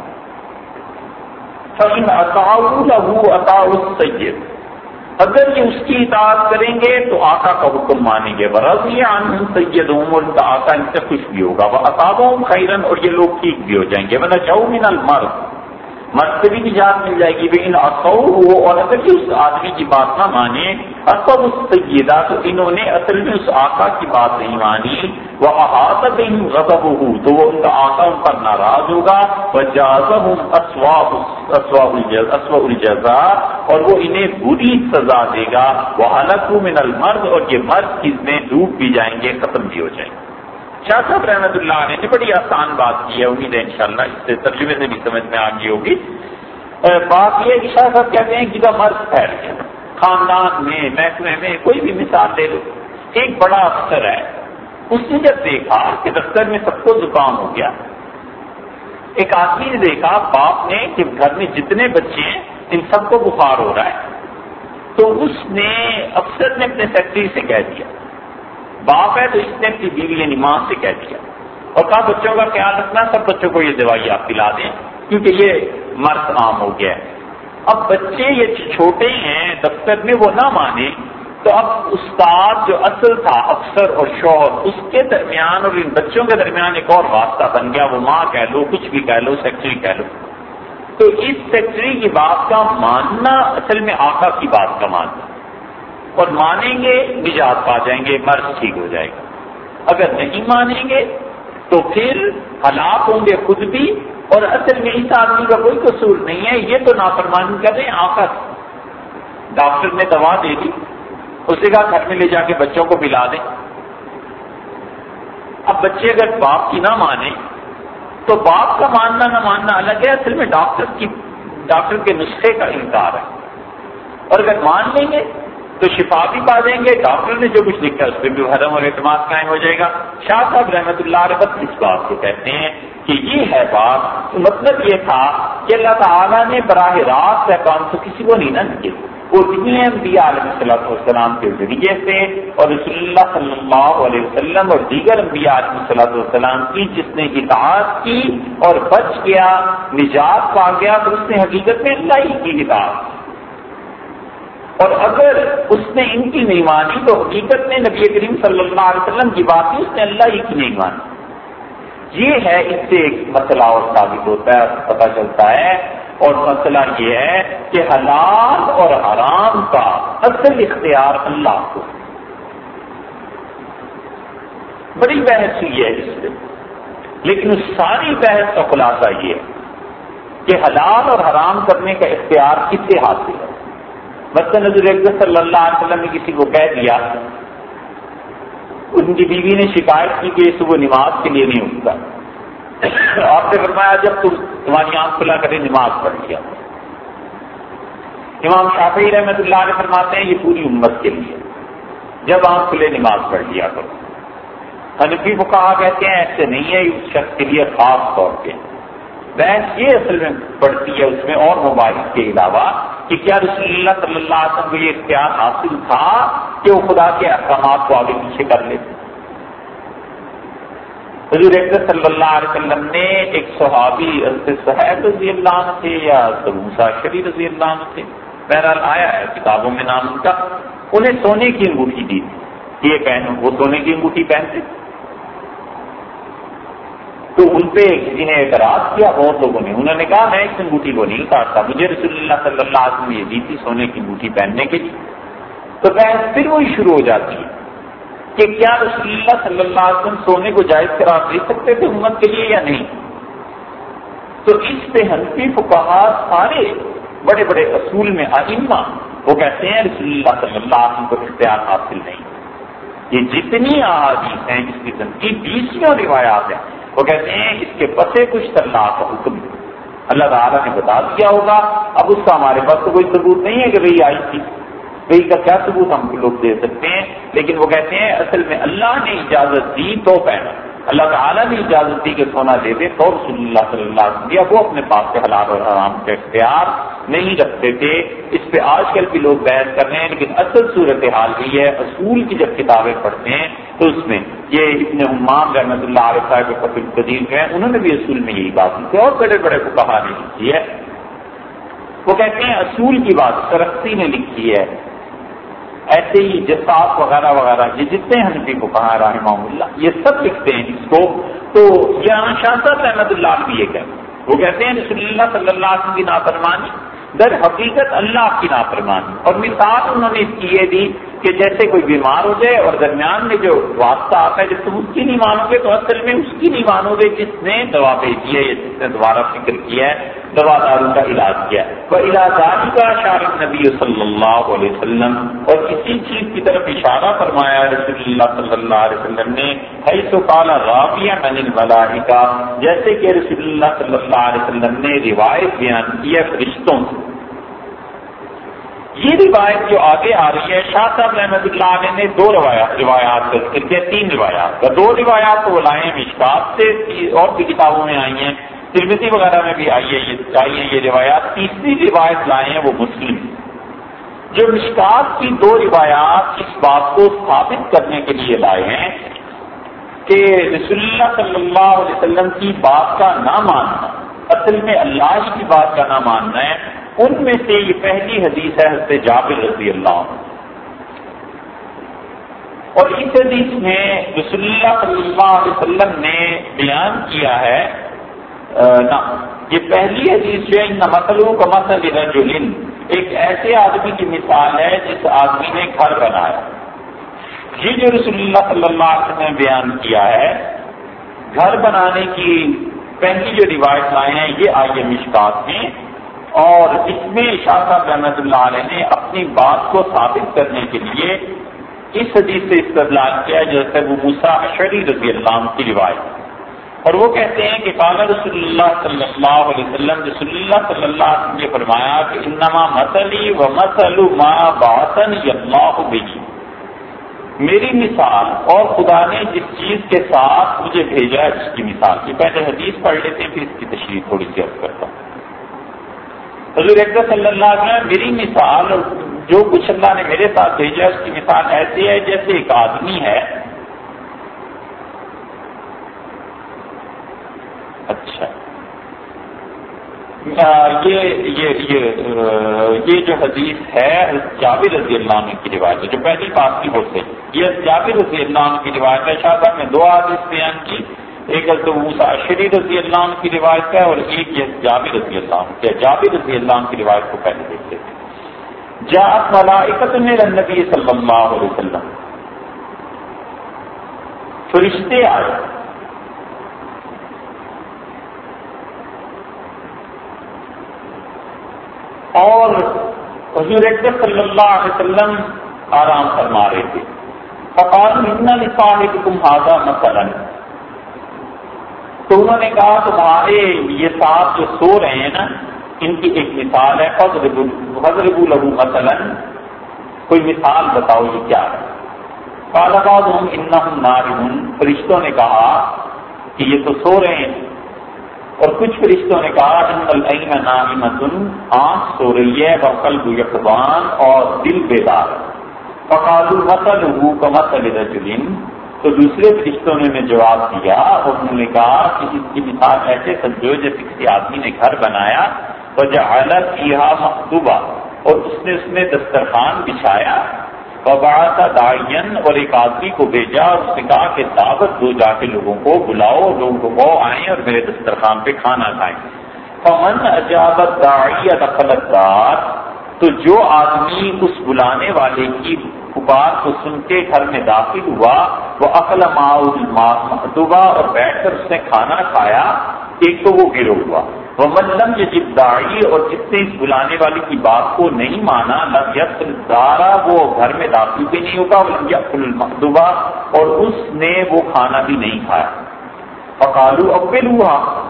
اطاؤ سید اگر یہ اس کی اطاعت کریں گے تو آقا کا حکم مانیں گے۔ برضی عن سید عمر کا آقا ان سے خوش بھی ہوگا۔ وہ اطاب خیرن اور یہ لوگ ٹھیک بھی ہو جائیں گے۔ ورنہ جاؤ من المرض۔ مرد سے بھی نجات مل جائے گی لیکن اصور ہو اور اگر یہ اس آدمی کی بات نہ مانے۔ اصل اس سیدہ تو انہوں نے اصل میں اس آقا کی بات نہیں مانی۔ وہ احاطت غضب ہو تو وہ ان کا آقا ان پر ناراض ہوگا۔ وہ جازب اسوا الجزا اور وہ انہیں بری سزا دے گا۔ وہ حالت من المرد اور یہ مرد کس میں؟ ڈوب بھی جائیں گے، ختم بھی ہو جائیں گے۔ شاہ صاحب رحمت اللہ علیہ نے بڑی آسان بات کی ہے، امید ہے انشاءاللہ اس سے ترجمے سے بھی سمجھ میں آ گئی ہوگی بات یہ کہ شاہ صاحب کہتے ہیں کہ مرض پھیل گیا خاندان میں، محکمے میں کوئی بھی مثال لے لو، ایک بڑا افسر ہے، اس نے جب دیکھا کہ دفتر میں سب کو زکام ہو گیا۔ ایک آدمی نے دیکھا، باپ نے کہ گھر میں جتنے بچے ہیں، ان سب کو بخار ہو رہا ہے۔ تو اس نے، افسر نے اپنے سیکٹری سے کہہ دیا۔ باپ ہے تو اس نے اپنی بیوی یعنی ماں سے کہہ دیا۔ اور کہا، بچوں کا خیال رکھنا، سب بچوں کو یہ دوائی آپ پلا دیں، کیونکہ یہ مرض عام ہو گیا۔ ہے اب بچے یہ چھوٹے ہیں، دفتر میں وہ نہ مانے، تو اب استاد جو اصل تھا، افسر اور شوہر، اس کے درمیان اور ان بچوں کے درمیان ایک اور واسطہ بن گیا۔ وہ ماں کہہ لو، کچھ بھی کہہ لو، سیکٹری کہہ لو۔ تو اس سیکٹری کی بات کا ماننا اصل میں آقا کی بات کا ماننا۔ اور مانیں گے، نجات پا جائیں گے، مرض ٹھیک ہو جائے گا۔ اگر نہیں مانیں گے، تو پھر ہلاک ہوں گے خود بھی۔ اور اصل میں اس آدمی کا کوئی قصور نہیں ہے، یہ تو نافرمانی کر رہے ہیں، آخر۔ ڈاکٹر نے دوا دے دی۔ اسے کہا، گھر میں لے جا کے بچوں کو پلا دیں۔ اب بچے اگر باپ کی نہ مانے، تو باپ کا ماننا نہ ماننا الگ ہے، اصل میں ڈاکٹر کی، ڈاکٹر کے نسخے کا انکار ہے۔ اور اگر مان لیں گے تو شفا بھی پا دیں گے۔ ڈاکٹر نے جو کچھ لکھا اس پہ بھی حرم اور اعتماد قائم ہو جائے گا۔ شاہ صاحب رحمۃ اللہ علیہ اس بات کو کہتے ہیں کہ یہ ہے بات مطلب یہ تھا کہ اللہ تعالیٰ نے براہ راست احکام تو کسی کو نہیں نہ دیے وہ دنیا انبیاء علیہ صلاح والسلام کے ذریعے سے اور رسول اللہ صلی اللہ علیہ وسلم اور دیگر انبیاء علیہ صلاح والسلام کی جس نے اطاعت کی اور بچ گیا، نجات پا گیا، تو اس نے حقیقت میں اللہ ہی کی اطاعت۔ اور اگر اس نے ان کی نہیں مانی تو حقیقت میں نبی کریم صلی اللہ علیہ وسلم کی بات کی اس نے اللہ ہی کی نہیں مانی۔ یہ ہے اس سے ایک مسئلہ اور ثابت ہوتا ہے پتہ چلتا ہے۔ اور مسئلہ یہ ہے کہ حلال اور حرام کا اصل اختیار اللہ کو بڑی بحث ہوئی ہے اس سے لیکن اس ساری بحث کا خلاصہ یہ ہے کہ حلال اور حرام کرنے کا اختیار کس سے حاصل ہے؟ مثلاً حضور اکبر صلی اللہ علیہ وسلم نے کسی کو کہہ دیا۔ ان کی بیوی نے شکایت کی کہ صبح نماز کے لیے نہیں اٹھتا۔ آپ نے فرمایا جب تم تمہاری آنکھ کھلا کرے نماز پڑھ لیا۔ امام شافی رحمت اللہ علیہ فرماتے ہیں یہ پوری امت کے لیے۔ جب آنکھ کھلے نماز پڑھ لیا کرو۔ حنفی کو کہا کہتے ہیں ایسے نہیں ہے، اس شخص کے لیے خاص طور پہ۔ بحث یہ اصل میں پڑتی ہے اس میں اور موبائل کے علاوہ کہ کیا رسول اللہ صلی اللہ علیہ وسلم کو یہ اختیار حاصل تھا کہ وہ خدا کے احکامات کو آگے پیچھے کر لیتے حضور صلی اللہ علیہ وسلم نے ایک صحابی صحیح رضی اللہ عنہ تھے یا سبوسا شری رضی اللہ عنہ تھے بہرحال آیا ہے کتابوں میں نام ان کا، انہیں سونے کی انگوٹھی دی تھی۔ یہ پہن، وہ سونے کی انگوٹھی پہنتے؟ تو ان پہ کسی نے اعتراض کیا؟ بہت لوگوں نے۔ انہوں نے کہا، میں اس انگوٹھی کو نہیں کاٹتا مجھے رسول اللہ صلی اللہ علیہ وسلم یہ دی تھی سونے کی انگوٹھی پہننے کے لیے۔ تو بحث پھر وہی شروع ہو جاتی ہے کہ کیا رسول اللہ صلی اللہ علیہ وسلم سونے کو جائز قرار دے سکتے تھے امت کے لیے یا نہیں؟ تو اس پہ ہنسی فکا سارے بڑے بڑے اصول میں آئمہ وہ کہتے ہیں، رسول اللہ صلی اللہ علیہ وسلم کو اختیار حاصل نہیں۔ یہ جتنی احادیث ہیں جس قسم کی بیسوں روایات ہیں وہ کہتے ہیں اس کے پسے کچھ اللہ کا حکم اللہ تعالیٰ نے بتا دیا ہوگا۔ اب اس کا ہمارے پاس تو کوئی ثبوت نہیں ہے کہ بھئی آئی تھی۔ بھئی کا کیا ثبوت ہم لوگ دے سکتے ہیں؟ لیکن وہ کہتے ہیں، اصل میں اللہ نے اجازت دی تو پہنا اللہ تعالیٰ نے اجازت دی کہ سونا دے دے، تو رسول اللہ صلی اللہ علیہ وسلم وہ اپنے پاس سے حلال اور حرام کا اختیار نہیں رکھتے تھے۔ اس پہ آج کل بھی لوگ بحث کر رہے ہیں، لیکن اصل صورت حال یہ ہے، اصول کی جب کتابیں پڑھتے ہیں، تو اس میں یہ اتنے عمان رحمۃ اللہ علیہ صاحب فصل قدیم ہیں، انہوں نے بھی اصول میں یہی بات کی اور بڑے بڑے کو کہا نہیں لکھی ہے۔ وہ کہتے ہیں اصول کی بات سرختی نے لکھی ہے۔ ایسے ہی جساس وغیرہ وغیرہ، یہ جتنے حنفی کو کہا رحمہ اللہ، یہ سب لکھتے ہیں اس کو۔ تو یہ شاہ صاحب احمد اللہ بھی یہ کہتے وہ کہتے ہیں، رسول اللہ صلی اللہ علیہ وسلم کی نافرمانی در حقیقت اللہ کی نافرمانی۔ اور مثال انہوں نے اس کی یہ دی کہ جیسے کوئی بیمار ہو جائے اور درمیان میں جو واسطہ آتا ہے، جب تم اس کی نہیں مانو گے تو اصل میں اس کی نہیں مانو گے جس نے دوا بھیجی ہے یا جس نے دوبارہ فکر کیا ہے، دوا داروں کا علاج کیا ہے۔ وہ علاج کا شارف نبی صلی اللہ علیہ وسلم اور کسی چیز کی طرف اشارہ فرمایا، رسول اللہ صلی اللہ علیہ وسلم نے ہے سو کالا رابیہ من کا جیسے کہ رسول اللہ صلی اللہ علیہ وسلم نے روایت بیان کی ہے، فرشتوں سے۔ یہ روایت جو آگے آ رہی ہے، شاہ صاحب رحمت اللہ علیہ نے دو روایات روایات تین روایات۔ دو روایات تو وہ لائے ہیں مشکات سے اور بھی کتابوں میں آئی ہیں۔ تربتی وغیرہ میں بھی آئی ہے یہ، آئی ہیں یہ روایات۔ تیسری روایت لائے ہیں وہ مسلم۔ جو مشکات کی دو روایات اس بات کو ثابت کرنے کے لیے لائے ہیں کہ رسول اللہ صلی اللہ علیہ وسلم کی بات کا نہ ماننا، اصل میں اللہ کی بات کا نہ ماننا ہے۔ ان میں سے یہ پہلی حدیث ہے حضرت جابر رضی اللہ عنہ۔ اور اس حدیث میں رسول اللہ صلی اللہ علیہ وسلم نے بیان کیا ہے یہ پہلی حدیث جو ہے، ان مسلوں کا مسل رجولن ایک ایسے آدمی کی مثال ہے، جس آدمی نے گھر بنایا۔ یہ جو رسول اللہ صلی اللہ علیہ وسلم نے بیان کیا ہے، گھر بنانے کی پہلی جو روایت لائے ہیں، یہ آئیے مشکات میں۔ اور اس میں شاہ صاحب رحمت اللہ علیہ نے اپنی بات کو ثابت کرنے کے لیے اس حدیث سے استدلال کیا جیسے وہ موسا اشری رضی اللہ عنہ کی روایت اور وہ کہتے ہیں کہ کالا رسول اللہ صلی اللہ علیہ وسلم، رسول اللہ صلی اللہ علیہ وسلم نے فرمایا کہ انما مسلی و مسل ما باسن اللہ بجی میری مثال اور خدا نے جس چیز کے ساتھ مجھے بھیجا ہے جس کی مثال۔ کی پہلے حدیث پڑھ لیتے ہیں، پھر اس کی تشریح تھوڑی سی عرض کرتا ہوں۔ حضور اکبر صلی اللہ علیہ وسلم، میری مثال اور جو کچھ اللہ نے میرے ساتھ بھیجا اس کی مثال ایسی ہے جیسے ایک آدمی ہے۔ اچھا۔ یہ یہ یہ یہ جو حدیث ہے جاوید رضی اللہ عنہ کی روایت ہے، جو پہلی بات کی ہوتے یہ جاوید رضی اللہ عنہ کی روایت ہے، شاہ صاحب نے دو حدیث بیان کی۔ ایک حضرت موسا شری رضی اللہ عنہ کی روایت ہے اور ایک یہ جابر رضی اللہ عنہ کیا جابر رضی اللہ عنہ کی روایت کو پہلے دیکھتے تھے جات ملائکت نبی صلی اللہ علیہ وسلم۔ فرشتے آئے۔ اور حضور اکبر صلی اللہ علیہ وسلم آرام فرما رہے تھے۔ فقال ان لصاحبكم هذا مثلا۔ تو انہوں نے کہا تمہارے یہ صاحب جو سو رہے ہیں نا، ان کی ایک مثال ہے حضرب لہو مثلا۔ کوئی مثال بتاؤ یہ کیا ہے؟ کالباد ہوں ان نارمن فرشتوں نے کہا کہ یہ تو سو رہے ہیں۔ اور کچھ فرشتوں نے کہا ان نامتن آنکھ سو رہی ہے وقل یقبان اور دل بیدار۔ فقال مسل ہو کا مسل رجلن۔ تو دوسرے فرشتوں نے انہیں جواب دیا اور انہوں نے کہا کہ اس کی مثال ایسے سمجھو جیسے کسی آدمی نے گھر بنایا تو جہالت کیا مخصوبہ اور اس نے اس میں دسترخوان بچھایا بڑا دائین اور ایک آدمی کو بھیجا اور اس نے کہا کہ دعوت دو جا کے لوگوں کو بلاؤ، لوگوں کو آئیں اور میرے دسترخوان پہ کھانا کھائیں۔ فمن عجابت داعی دخلت دار تو جو آدمی اس بلانے والے کی پکار کو سن کے گھر میں داخل ہوا، وہ عقل محدوبہ اور بیٹھ کر اس نے کھانا کھایا، ایک تو وہ گرو ہوا۔ وہ ملم یہ جب داڑھی اور جس نے اس بلانے والی کی بات کو نہیں مانا، لم دارا، وہ گھر میں داخل بھی نہیں ہوگا یقل محدوبہ اور اس نے وہ کھانا بھی نہیں کھایا۔ پکالو اول ہوا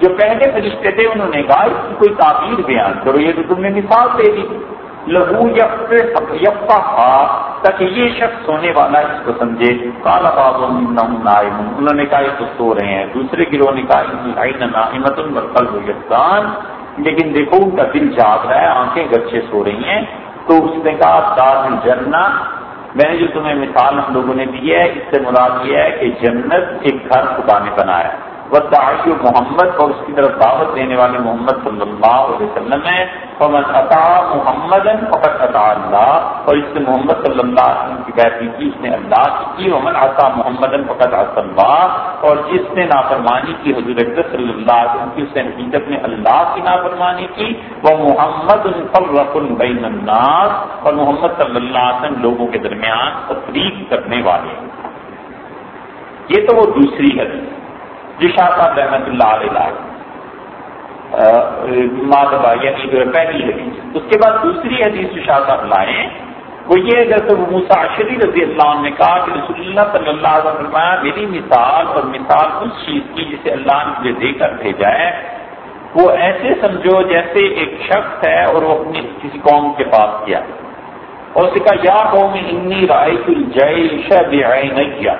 جو پہلے فرشتے تھے، انہوں نے کہا، اس کی کوئی تعبیر بیان کرو، یہ تو تم نے مثال دے دی۔ لہو یقا تاکہ یہ شخص سونے والا اس کو سمجھے کالا باب انہوں نے کہا یہ تو سو رہے ہیں دوسرے گروہ نے کہا یقان لیکن دیکھو ان کا دل جاگ رہا ہے، آنکھیں گچے سو رہی ہیں۔ تو اس نے کہا دار جرنا میں نے جو تمہیں مثال ہم لوگوں نے دی ہے، اس سے مراد یہ ہے کہ جنت ایک گھر خدا نے بنایا داعش محمد اور اس کی طرف دعوت دینے والے محمد صلی اللہ علیہ وسلم ہے۔ فمن عطا محمد فقط عطا اللہ اور اس نے محمد صلی اللہ علیہ وسلم کی بیعت کی اس نے اللہ کی کی۔ ومن عطا محمد فقط عطا اللہ اور جس نے نافرمانی کی، حضور صلی اللہ علیہ وسلم کی، اس نے حقیقت میں اللہ کی نافرمانی کی۔ وہ محمد فرق بین الناس اور محمد صلی اللہ علیہ وسلم لوگوں کے درمیان تفریق کرنے والے یہ تو وہ دوسری حدیث۔ یعنی جو شاہ صاحب رحمت اللہ علیہ مادبا یعنی پہلی حدیث. اس کے بعد دوسری حدیث جو شاہ صاحب لائے وہ یہ جیسے وہ مساشری رضی اللہ عنہ نے کہا کہ رسول اللہ صلی اللہ علیہ وسلم میری مثال اور مثال اس چیز کی جسے اللہ نے مجھے دے کر بھیجا ہے، وہ ایسے سمجھو جیسے ایک شخص ہے اور وہ اپنی کسی قوم کے پاس کیا اور اسے کہا، یا قوم، انی رائے الجے شب نہیں کیا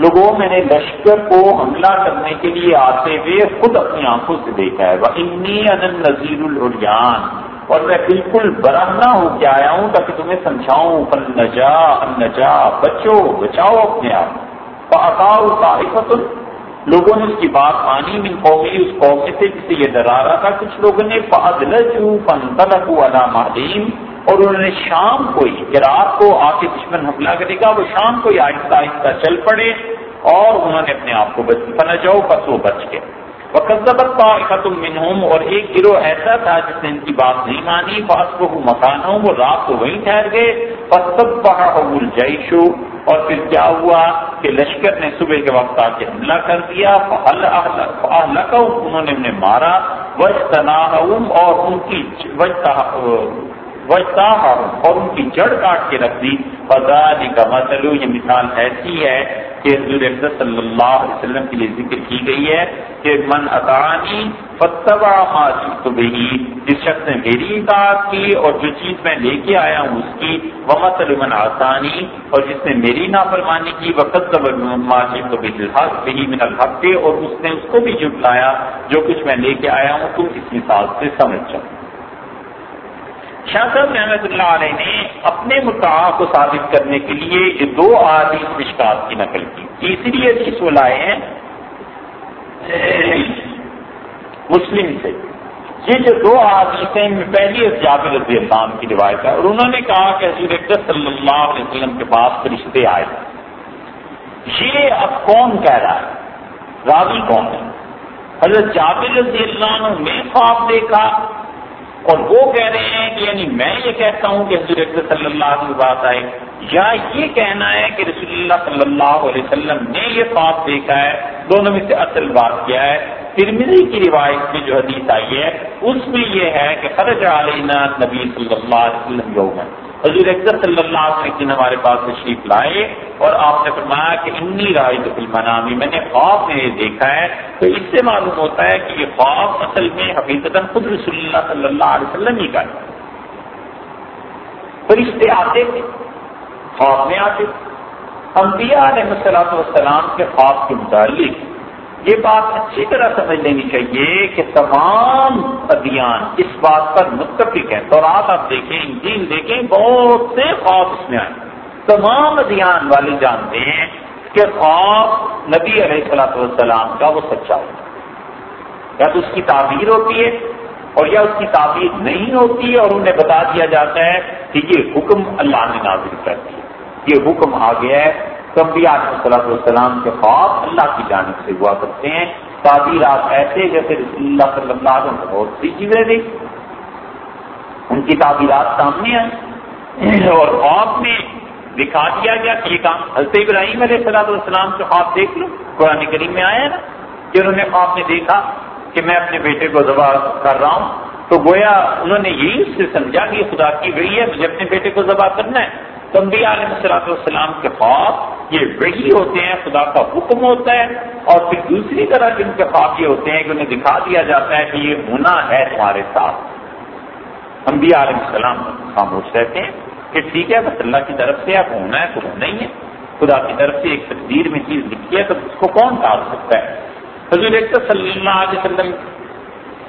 لوگوں میں نے لشکر کو حملہ کرنے کے لیے آتے ہوئے خود اپنی آنکھوں سے دیکھا ہے۔ وہ انی ان نذیر الریان اور میں بالکل برہنا ہو کے آیا ہوں تاکہ تمہیں سمجھاؤں۔ فن نجا نجا بچو، بچاؤ اپنے آپ۔ طائفت لوگوں نے اس کی بات مانی من قومی، اس قوم سے جسے یہ ڈرا رہا تھا۔ کچھ لوگوں نے فضلجو فن تلک والا اور انہوں نے شام کو ہی، کہ رات کو آ کے دشمن حملہ کرے گا، وہ شام کو ہی آہستہ آہستہ چل پڑے اور انہوں نے اپنے آپ کو بچ پنا جاؤ بس وہ بچ گئے۔ وہ قزبت کا ختم منہم اور ایک گروہ ایسا تھا جس نے ان کی بات نہیں مانی۔ بس کو مکان ہوں وہ رات کو وہیں ٹھہر گئے۔ بس سب پہا جیشو اور پھر کیا ہوا کہ لشکر نے صبح کے وقت آ کے حملہ کر دیا۔ انہوں نے انہیں مارا۔ وج تناح اور ان کی وج اور ان کی جڑ کاٹ کے رکھ دی۔ فضا کا مسلو یہ مثال ایسی ہے کہ حضور صلی اللہ علیہ وسلم کے لیے ذکر کی گئی ہے کہ من اطانی فتبا تو بہی جس شخص نے میری اطاعت کی اور جو چیز میں لے کے آیا ہوں اس کی وہ من آسانی اور جس نے میری نافرمانی کی وقت ماضی تو بہی من الحق، اور اس نے اس کو بھی جٹلایا جو کچھ میں لے کے آیا ہوں، تم اس مثال سے سمجھ جاؤ۔ اچھا شاہ صاحب رحمت اللہ علیہ نے اپنے مدعا کو ثابت کرنے کے لیے یہ دو آدمی مشکات کی نقل کی۔ تیسری حدیث وہ لائے ہیں، مسلم سے۔ یہ جو دو حادیث ہیں پہلی جابر رضی اللہ عنہ کی روایت ہے اور انہوں نے کہا کہ حضور صلی اللہ علیہ وسلم کے پاس فرشتے آئے۔ یہ اب کون کہہ رہا ہے؟ راوی کون ہے؟ حضرت جابر رضی اللہ عنہ خواب دیکھا۔ اور وہ کہہ رہے ہیں کہ یعنی میں یہ کہتا ہوں کہ حضور صلی اللہ علیہ بات آئے، یا یہ کہنا ہے کہ رسول اللہ صلی اللہ علیہ وسلم نے یہ خواب دیکھا ہے، دونوں میں سے اصل بات کیا ہے۔ ترمزی کی روایت میں جو حدیث آئی ہے، اس میں یہ ہے کہ خرج علینا نبی صلی اللہ علیہ وسلم یومن حضور اکثر صلی اللہ علیہ وسلم ہمارے پاس تشریف لائے اور آپ نے فرمایا کہ انی رائے تو فلم میں نے خواب میں یہ دیکھا ہے تو اس سے معلوم ہوتا ہے کہ یہ خواب اصل میں حقیقت خود رسول اللہ صلی اللہ علیہ وسلم ہی کا فرشتے آتے تھے، خواب میں آتے تھے۔ انبیاء علیہ السلام کے خواب کے متعلق یہ بات اچھی طرح سمجھ لینی چاہیے کہ تمام ادیان اس بات پر متفق ہیں۔ تو رات آپ دیکھیں، انجیل دیکھیں، بہت سے خواب اس میں آئے۔ تمام ادیان والے جانتے ہیں کہ خواب نبی علیہ السلاۃ والسلام کا وہ سچا ہوتا ہے۔ یا تو اس کی تعبیر ہوتی ہے اور یا اس کی تعبیر نہیں ہوتی ہے اور انہیں بتا دیا جاتا ہے کہ یہ حکم اللہ نے نازل کر دیا۔ یہ حکم آ گیا ہے۔ صلاح والسلام کے خواب اللہ کی جانب سے ہوا کرتے ہیں۔ تعبیرات ایسے جیسے رسول اللہ صلی اللہ علیہ وسلم بہت سی چیزیں دی ان کی تعبیرات سامنے آئی اور خواب میں دکھا دیا گیا کہ یہ کام حضرت ابراہیم علیہ صلاح والسلام کے خواب دیکھ لو۔ قرآن کریم میں آیا نا کہ انہوں نے خواب میں دیکھا کہ میں اپنے بیٹے کو ذبح کر رہا ہوں۔ تو گویا انہوں نے یہی اس سے سمجھا کہ خدا کی گئی ہے، مجھے اپنے بیٹے کو ذبح کرنا ہے۔ تمبی علیہ السلاط والسلام کے خواب یہ وہی ہوتے ہیں، خدا کا حکم ہوتا ہے اور پھر دوسری طرح جن کے خواب یہ ہوتے ہیں کہ انہیں دکھا دیا جاتا ہے کہ یہ ہونا ہے تمہارے ساتھ۔ انبیاء علیہ السلام خاموش رہتے ہیں کہ ٹھیک ہے، بس اللہ کی طرف سے اب ہونا ہے، تو ہونا ہی ہے۔ خدا کی طرف سے ایک تقدیر میں چیز لکھی ہے، تو اس کو کون ٹال سکتا ہے؟ حضور صلی اللہ علیہ وسلم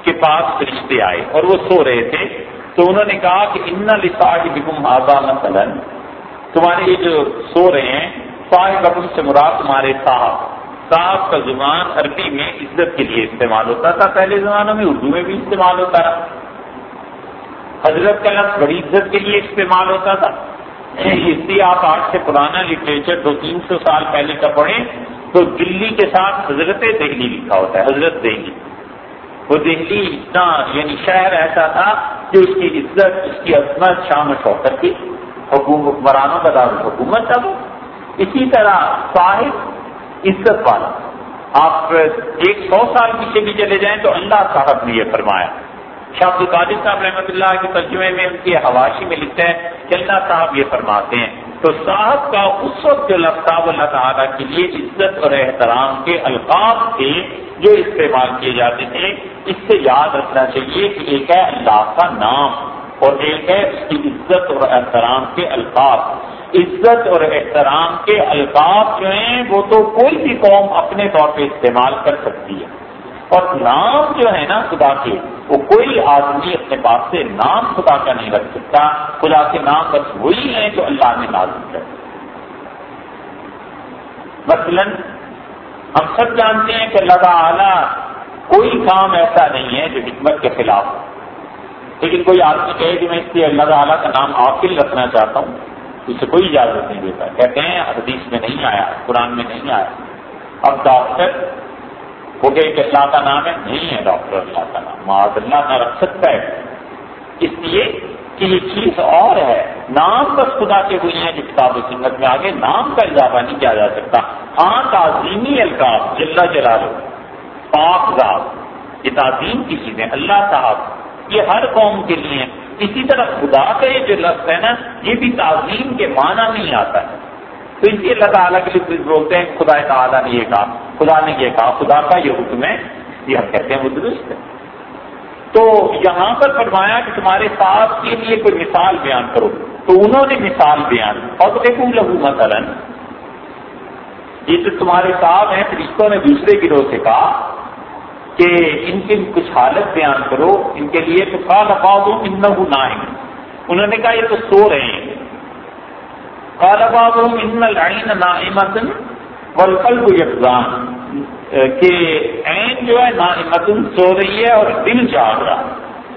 کے پاس فرشتے آئے اور وہ سو رہے تھے، تو انہوں نے کہا کہ ان لساج بکم آزا مثلاً تمہارے یہ جو سو رہے ہیں فائد سے مراد تمہارے صاحب۔ صاحب کا زبان عربی میں عزت کے لیے استعمال ہوتا تھا، پہلے زمانوں میں اردو میں بھی استعمال ہوتا رہا حضرت کا لفظ بڑی عزت کے لیے استعمال ہوتا تھا۔ اس لیے آپ آج سے پرانا لٹریچر دو تین سو سال پہلے کا پڑھیں تو دلی کے ساتھ حضرت دہلی لکھا ہوتا ہے، حضرت دہلی۔ وہ دہلی اتنا یعنی شہر ایسا تھا کہ اس کی عزت، اس کی عظمت شام شوقت کی حکومت حکمرانوں کا دار حکومت تھا وہ۔ اسی طرح صاحب عزت والا۔ آپ ایک سو سال پیچھے بھی چلے جائیں تو اللہ صاحب نے یہ فرمایا۔ شاہ القادر صاحب رحمۃ اللہ کے ترجمے میں ان کی حواشی میں لکھتے ہیں کہ اللہ صاحب یہ فرماتے ہیں۔ تو صاحب کا اس وقت جو لفظ اللہ تعالیٰ کے لیے عزت اور احترام کے القاب تھے جو استعمال کیے جاتے تھے۔ اس سے یاد رکھنا چاہیے کہ ایک ہے اللہ کا نام۔ اور ایک ہے اس کی عزت اور احترام کے القاب عزت اور احترام کے القاب جو ہیں، وہ تو کوئی بھی قوم اپنے طور پہ استعمال کر سکتی ہے۔ اور نام جو ہے نا خدا کے، وہ کوئی آدمی اپنے پاس سے نام خدا کا نہیں رکھ سکتا۔ خدا کے نام بس وہی ہیں جو اللہ نے نازم کر مثلاً، ہم سب جانتے ہیں کہ اللہ تعالیٰ، کوئی کام ایسا نہیں ہے جو حکمت کے خلاف ہو۔ لیکن کوئی آدمی کہے کہ میں اس لیے اللہ تعالیٰ کا نام آخر رکھنا چاہتا ہوں اسے کوئی اجازت نہیں دیتا۔ کہتے ہیں، حدیث میں نہیں آیا، قرآن میں نہیں آیا۔ اب ڈاکٹر وہ کہ اللہ کا نام ہے، نہیں ہے ڈاکٹر، اللہ کا نام۔ معاذ اللہ، نہ رکھ سکتا ہے۔ اس لیے کہ یہ چیز اور ہے۔ نام بس خدا کے ہوئی ہیں جو کتاب و سنت میں آگے نام کا اضافہ نہیں کیا جا سکتا۔ ہاں تعظیمی القاف جلا جلا پاک ذات، یہ تعظیم کی چیزیں۔ اللہ صاحب یہ ہر قوم کے لیے اسی طرح خدا کا یہ جو لفظ ہے نا، یہ بھی تعظیم کے معنی نہیں آتا ہے۔ تو اس لیے اللہ تعالیٰ کے لیے بولتے ہیں، خدا تعالیٰ نے یہ کہا، خدا نے یہ کہا، خدا کا یہ حکم ہے، یہ ہم کہتے ہیں وہ درست ہے۔ تو یہاں پر فرمایا کہ تمہارے ساتھ کے لیے کوئی مثال بیان کرو۔ تو انہوں نے مثال بیان اور دیکھو لہو مثلا، یہ جو تمہارے صاحب ہیں، فرشتوں نے دوسرے گروہ سے کہا کہ ان کی کچھ حالت بیان کرو، ان کے لیے تو کہا لفاظ ان انہوں نے کہا یہ تو سو رہے ہیں۔ ان العین نائمتن والقلب یقظان کہ عین جو ہے نائمتن سو رہی ہے اور دل جاگ رہا۔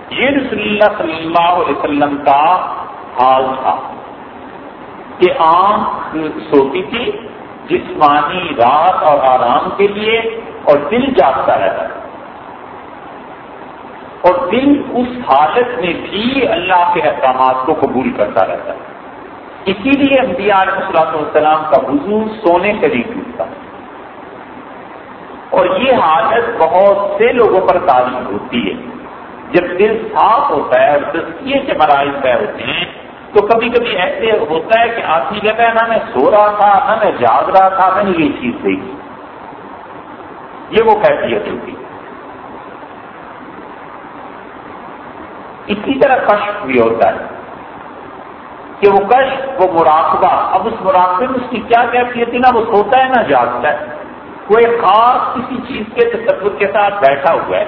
یہ رسول اللہ صلی اللہ علیہ وسلم کا حال تھا کہ آنکھ سوتی تھی جسمانی رات اور آرام کے لیے اور دل جاگتا رہتا اور دل اس حالت میں بھی اللہ کے احکامات کو قبول کرتا رہتا ہے۔ اسی لیے انبیاء علیہ السلام والسلام کا وضو سونے سے نہیں ٹوٹتا۔ اور یہ حالت بہت سے لوگوں پر تعلیم ہوتی ہے۔ جب دل صاف ہوتا ہے اور تسکیے سے مراحل طے ہوتے ہیں، تو کبھی کبھی ایسے ہوتا ہے کہ آدمی کہتا ہے نہ میں سو رہا تھا، نہ میں جاگ رہا تھا، میں نے یہ چیز دیکھی۔ یہ وہ کیفیت ہوتی ہے۔ اسی طرح کشف بھی ہوتا ہے کہ وہ کش وہ مراقبہ، اب اس مراقبے میں اس کی کیا کیفیت ہے؟ نا وہ سوتا ہے، نہ جاگتا ہے۔ وہ ایک خاص کسی چیز کے تصور کے ساتھ بیٹھا ہوا ہے۔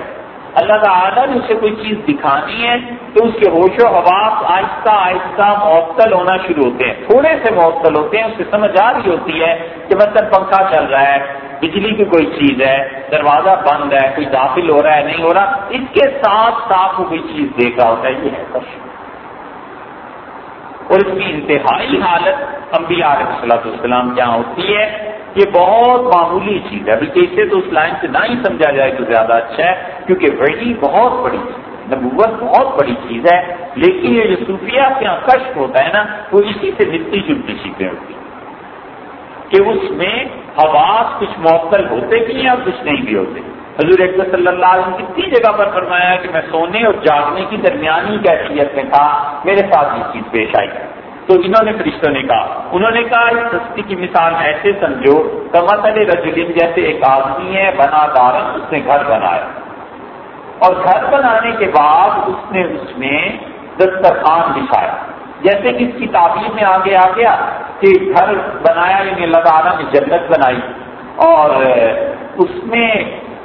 اللہ تعالیٰ نے اسے کوئی چیز دکھانی ہے تو اس کے ہوش و حواس آہستہ آہستہ معطل ہونا شروع ہوتے ہیں۔ تھوڑے سے معطل ہوتے ہیں اس سے سمجھ آ رہی ہوتی ہے کہ مثلاً پنکھا چل رہا ہے۔ بجلی کی کوئی چیز ہے دروازہ بند ہے کوئی داخل ہو رہا ہے نہیں ہو رہا اس کے ساتھ ساتھ وہ کوئی چیز دیکھ رہا ہوتا ہے یہ ہے کش اور اس کی انتہائی حالت انبیاء علیہ صلاح السلام کیا ہوتی ہے یہ بہت معمولی چیز ہے ابھی اسے تو اس لائن سے نہ ہی سمجھا جائے تو زیادہ اچھا ہے کیونکہ وہی بہت بڑی چیز نبوت بہت بڑی چیز ہے لیکن یہ جو صوفیہ کے یہاں کشف ہوتا ہے نا وہ اسی سے ملتی جلتی چیزیں ہوتی ہیں کہ اس میں حواس کچھ معطل ہوتے بھی ہیں اور کچھ نہیں بھی ہوتے۔ حضور اکبر صلی اللہ علیہ وسلم کتنی جگہ پر فرمایا کہ میں سونے اور جاگنے کی درمیانی کیفیت میں تھا، میرے ساتھ یہ چیز پیش آئی۔ تو انہوں نے فرشتوں نے کہا، انہوں نے کہا، اس سستی کی مثال ایسے سمجھو کمتل رجولین جیسے ایک آدمی ہے، بنا دار اس نے گھر بنایا۔ اور گھر بنانے کے بعد اس نے اس میں دسترخوان بچھایا۔ جیسے کہ اس کی تعبیر میں آگے آ گیا کہ گھر بنایا یعنی اللہ تعالیٰ نے جنت بنائی اور اس میں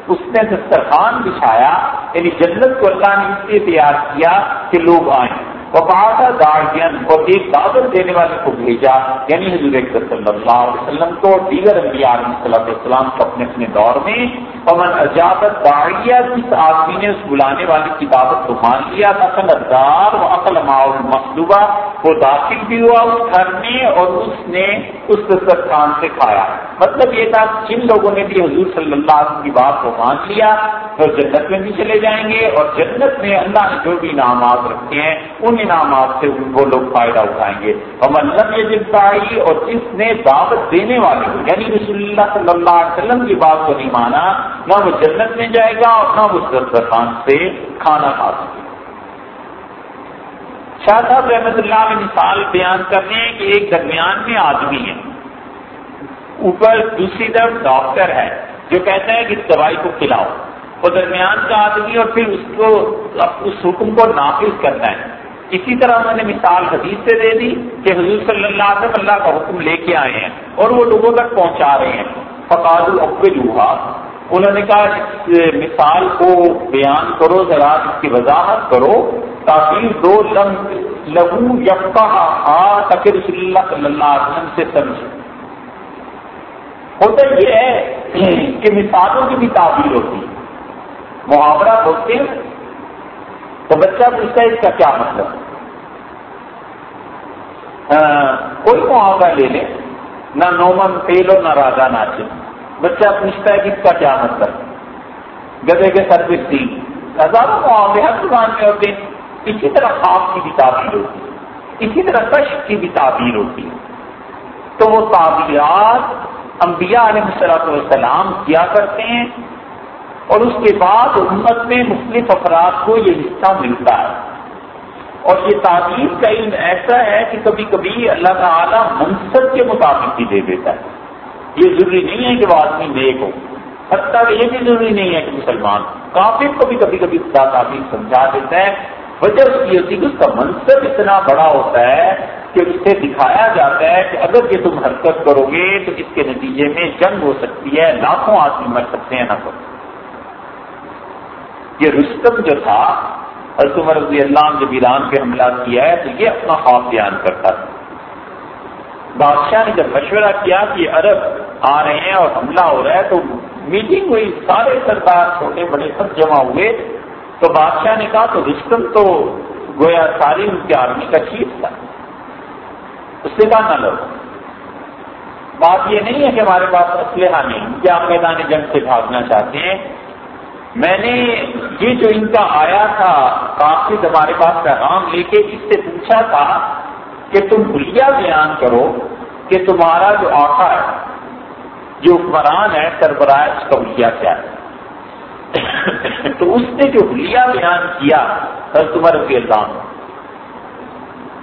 اس نے دسترخوان بچھایا یعنی جنت کو اللہ نے اس لیے تیار کیا کہ لوگ آئیں۔ وہ بہت گارڈین اور ایک دعوت دینے والے کو بھیجا یعنی حضور صلی اللہ علیہ وسلم کو دیگر انبیاء علیہ صلی السلام کا اپنے اپنے دور میں امن اجابت باغیہ جس آدمی نے اس بلانے والی کی دعوت کو مان لیا اصل ادار و عقل ماحول مخلوبہ وہ داخل بھی ہوا اس گھر میں اور اس نے اس دسترخوان سے کھایا مطلب یہ تھا جن لوگوں نے بھی حضور صلی اللہ علیہ وسلم کی بات کو مان لیا تو جنت میں بھی چلے جائیں گے اور جنت میں اللہ نے جو بھی انعامات رکھے ہیں، ان انعامات سے وہ لوگ فائدہ اٹھائیں گے۔ اور مطلب یہ جن پائی اور جس نے دعوت دینے والے یعنی رسول اللہ صلی اللہ علیہ وسلم کی بات کو نہیں مانا، نہ وہ جنت میں جائے گا اور نہ وہ دسترخوان سے کھانا کھا سکے۔ شاہ صاحب رحمت اللہ میں مثال بیان کرتے ہیں کہ ایک درمیان میں آدمی ہے۔ اوپر دوسری طرف ڈاکٹر ہے جو کہتا ہے کہ اس دوائی کو کھلاؤ۔ وہ درمیان کا آدمی اور پھر اس کو اس حکم کو نافذ کرنا ہے۔ اسی طرح انہوں نے مثال حدیث سے دے دی کہ حضور صلی اللہ علیہ وسلم اللہ کا حکم لے کے آئے ہیں اور وہ لوگوں تک پہنچا رہے ہیں۔ فقاد العقل انہوں نے کہا اس مثال کو بیان کرو، ذرا اس کی وضاحت کرو، تاکہ دو لم لہو یقا تک رسول اللہ صلی اللہ علیہ وسلم سے سمجھ ہوتا یہ ہے کہ مثالوں کی بھی تعبیر ہوتی ہے۔ محاورہ بولتے ہیں۔ تو بچہ پوچھتا ہے اس کا کیا مطلب؟ کوئی معاوضہ لے لے، نہ نومن تیل ہو نہ راجا ناچے۔ بچہ پوچھتا ہے کہ اس کا کیا مطلب گدے کے سروس دی ہزاروں معاوضے ہر زبان میں ہوتے ہیں۔ اسی طرح خواب کی بھی تعبیر ہوتی ہے۔ اسی طرح کشف کی بھی تعبیر ہوتی ہے۔ تو وہ تعبیرات انبیاء علیہ السلام کیا کرتے ہیں اور اس کے بعد امت میں مختلف افراد کو یہ حصہ ملتا ہے۔ اور یہ تعلیم کا علم ایسا ہے کہ کبھی کبھی اللہ تعالیٰ منصب کے مطابق ہی دے دیتا ہے۔ یہ ضروری نہیں ہے کہ وہ آدمی نیک ہو۔ حتیٰ کہ یہ بھی ضروری نہیں ہے کہ مسلمان کافی کو بھی کبھی کبھی خدا تعلیم سمجھا دیتا ہے۔ وجہ اس کی ہوتی کہ اس کا منصب اتنا بڑا ہوتا ہے کہ اس سے دکھایا جاتا ہے کہ اگر یہ تم حرکت کرو گے تو اس کے نتیجے میں جنگ ہو سکتی ہے، لاکھوں آدمی مر سکتے ہیں نہ کرو یہ رستم جو تھا عمر رضی اللہ عنہ جب ایران پہ حملہ کیا ہے تو یہ اپنا خواب بیان کرتا تھا۔ بادشاہ نے جب مشورہ کیا کہ عرب آ رہے ہیں اور حملہ ہو رہا ہے تو میٹنگ ہوئی. سارے سردار چھوٹے بڑے سب جمع ہوئے. تو بادشاہ نے کہا تو رستم تو گویا ساری ان کی آرمی کا چیف تھا. اس سے کہا نہ لو. بات یہ نہیں ہے کہ ہمارے پاس اسلحہ نہیں کہ آپ میدان جنگ سے بھاگنا چاہتے ہیں؟ میں نے یہ جو ان کا آیا تھا کافی ہمارے پاس پیغام لے کے، اس سے پوچھا تھا کہ تم بھلیا بیان کرو کہ تمہارا جو آقا ہے جو حکمران ہے سربراہ اس کا بھلیا کیا ہے؟ تو اس نے جو بھلیا بیان کیا سر تمہارے رضی اللہ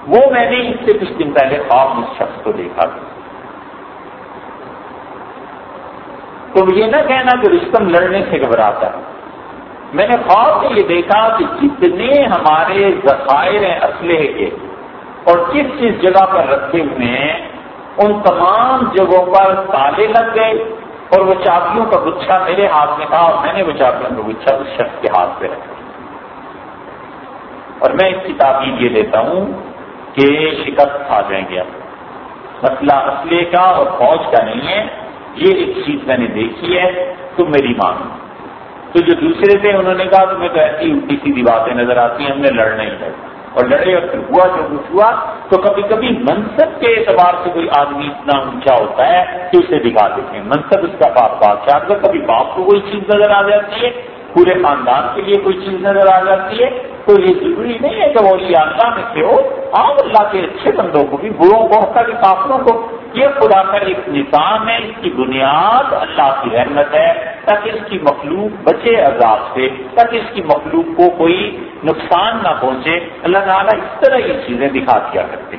وہ میں نے اس سے کچھ دن پہلے خواب اس شخص کو دیکھا تھا۔ تو یہ نہ کہنا کہ رستم لڑنے سے گھبراتا ہے۔ میں نے خواب میں یہ دیکھا کہ جتنے ہمارے ذخائر ہیں اسلحے کے، اور کس کس جگہ پر رکھے ہوئے ہیں ان تمام جگہوں پر تالے لگ گئے اور وہ چابیوں کا گچھا میرے ہاتھ میں تھا اور میں نے وہ چابیوں کا گچھا اس شخص کے ہاتھ پہ رکھا۔ اور میں اس کی تعبیر یہ دیتا ہوں کہ شکست آ جائیں گے مسئلہ اسلحے کا اور فوج کا نہیں ہے۔ یہ ایک چیز میں نے دیکھی ہے، تم میری مانگ تو جو دوسرے تھے، انہوں نے کہا تمہیں تو ایسی الٹی سیدھی باتیں نظر آتی ہیں، ہم نے لڑنا ہی لڑنا۔ اور لڑے اور پھر ہوا جو کچھ ہوا، تو کبھی کبھی منصب کے اعتبار سے کوئی آدمی اتنا اونچا ہوتا ہے کہ اسے دکھا دیتے ہیں۔ منصب اس کا باپ بادشاہ اگر کبھی باپ کو کوئی چیز نظر آ جاتی ہے۔ پورے خاندان کے لیے کوئی چیز نظر آ جاتی ہے۔ تو یہ ضروری نہیں ہے کہ وہ اللہ میں سے ہو، عام اللہ کے اچھے بندوں کو بھی بروں کو ہوتا کہ کافروں کو۔ یہ خدا کا ایک نظام ہے، اس کی بنیاد اللہ کی رحمت ہے، تاکہ اس کی مخلوق بچے عذاب سے، تاکہ اس کی مخلوق کو کوئی نقصان نہ پہنچے۔ اللہ تعالیٰ اس طرح یہ چیزیں دکھا دیا کرتے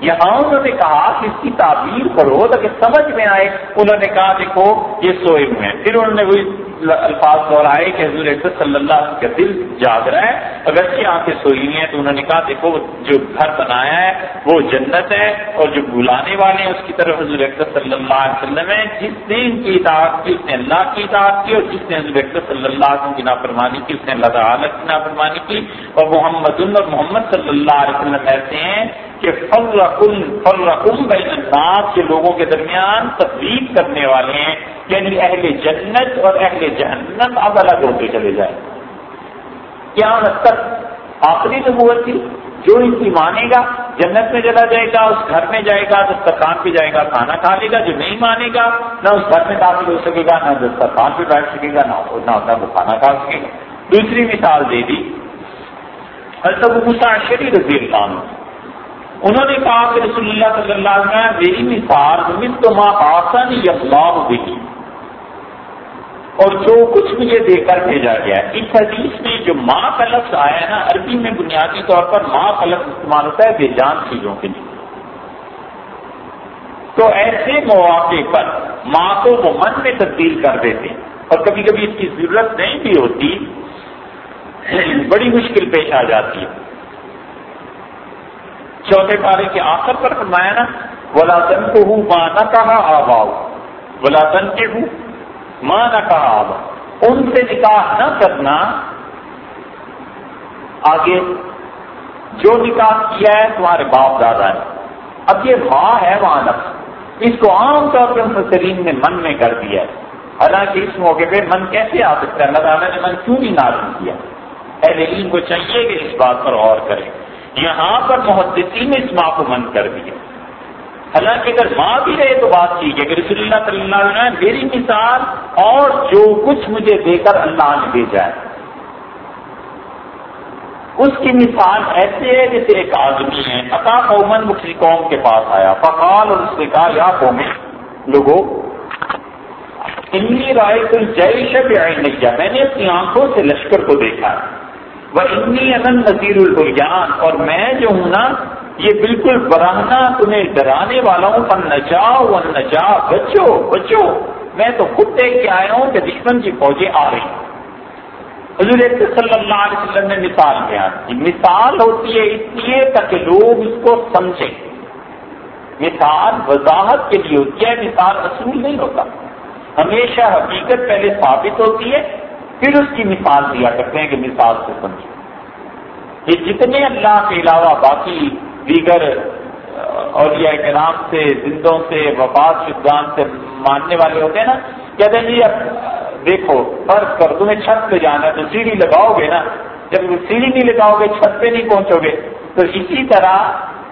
یہاں انہوں نے کہا کہ اس کی تعبیر کرو تاکہ سمجھ میں آئے، انہوں نے کہا دیکھو، یہ سوئے ہوئے ہیں۔ پھر انہوں نے وہی الفاظ دہرائے کہ حضور صلی اللہ علیہ کا دل جاگ رہا ہے۔ اگرچہ آنکھیں سوئی ہوئی ہیں، تو انہوں نے کہا دیکھو، جو گھر بنایا ہے، وہ جنت ہے اور جو بلانے والے ہیں، اس کی طرف حضور صلی اللہ علیہ وسلم ہے جس نے ان کی اطاعت کی، اس نے اللہ کی اطاعت کی اور جس نے حضور صلی اللہ علیہ وسلم کی نافرمانی کی، اس نے اللہ تعالیٰ کی نافرمانی کی۔ اور محمد اور محمد صلی اللہ علیہ وسلم کہتے ہیں کہ فل رقم بین الناس کے لوگوں کے درمیان تفریح کرنے والے ہیں یعنی اہل جنت اور اہل جہنت اب الگ ہوتے چلے جائیں۔ کیا تک آخری نبوت تھی، جو ان کی مانے گا، جنت میں چلا جائے گا، اس گھر میں جائے گا، دسترخوان پہ جائے گا، کھانا کھا لے گا، جو نہیں مانے گا، نہ اس گھر میں داخل ہو سکے گا، نہ دسترخوان پہ بیٹھ سکے گا، نہ ہوتا وہ کھانا کھا سکے گا۔ دوسری مثال دے دی شری رضی اللہ عنہ۔ انہوں نے کہا کہ رسول اللہ صلی اللہ علیہ وسلم، میری مثال تو ماں آسانی اللہ دیکھی اور جو کچھ مجھے دے کر بھیجا گیا اس حدیث میں جو ماں کا لفظ آیا ہے نا، عربی میں بنیادی طور پر ماں کا لفظ استعمال ہوتا ہے بے جان چیزوں کے لیے۔ تو ایسے مواقع پر ماں کو وہ من میں تبدیل کر دیتے اور کبھی کبھی اس کی ضرورت نہیں بھی ہوتی، بڑی مشکل پیش آ جاتی ہے۔ چوتھے پارے کے آخر پر فرمایا نا بلا کو ہوں ماں نہ کہا آباؤ بلا کے ہوں ماں نہ کہا آبا ان سے نکاح نہ کرنا، آگے جو نکاح کیا ہے، تمہارے باپ دادا نے۔ اب یہ ماں ہے وہاں اس کو عام طور پر مسرین نے من میں کر دیا ہے۔ حالانکہ اس موقع پہ من کیسے آ سکتا ہے؟ اللہ تعالیٰ نے من کیوں نہیں نازل کیا؟ اہل علم کو چاہیے کہ اس بات پر غور کریں۔ یہاں پر محدثین نے اس ماں کو من کر دیا حالانکہ اگر ماں بھی رہے تو بات ٹھیک ہے کہ رسول اللہ صلی اللہ علیہ وسلم میری مثال اور جو کچھ مجھے دے کر اللہ نے بھیجا ہے۔ اس کی مثال ایسے ہے جیسے ایک آدمی ہے، عطا قومن مکسی قوم کے پاس آیا۔ فقال اور اس نے کہا، یا قوم، لوگو، انی رائے کوئی جے شب نہیں میں نے اپنی آنکھوں سے لشکر کو دیکھا۔ ہے وہ اتنی انن نذیر البریان اور میں جو ہوں نا، یہ بالکل براہنا تمہیں ڈرانے والا ہوں پر نجا و بچو بچو، میں تو خود دیکھ کے آیا ہوں کہ دشمن کی فوجیں آ رہی ہیں۔ حضور صلی اللہ علیہ وسلم نے مثال بیان کی۔ مثال ہوتی ہے اس لیے تاکہ لوگ اس کو سمجھیں۔ مثال وضاحت کے لیے ہوتی ہے، مثال اصول نہیں ہوتا۔ ہمیشہ حقیقت پہلے ثابت ہوتی ہے۔ پھر اس کی مثال دیا کرتے ہیں کہ مثال سے سمجھے یہ جتنے اللہ کے علاوہ باقی دیگر اور کرام سے، زندوں سے، وفات شدگان سے ماننے والے ہوتے ہیں نا، کہتے ہیں جی اب دیکھو، فرض کر تمہیں چھت پہ جانا ہے، تو سیڑھی لگاؤ گے نا۔ جب سیڑھی نہیں لگاؤ گے، چھت پہ نہیں پہنچو گے۔ تو اسی طرح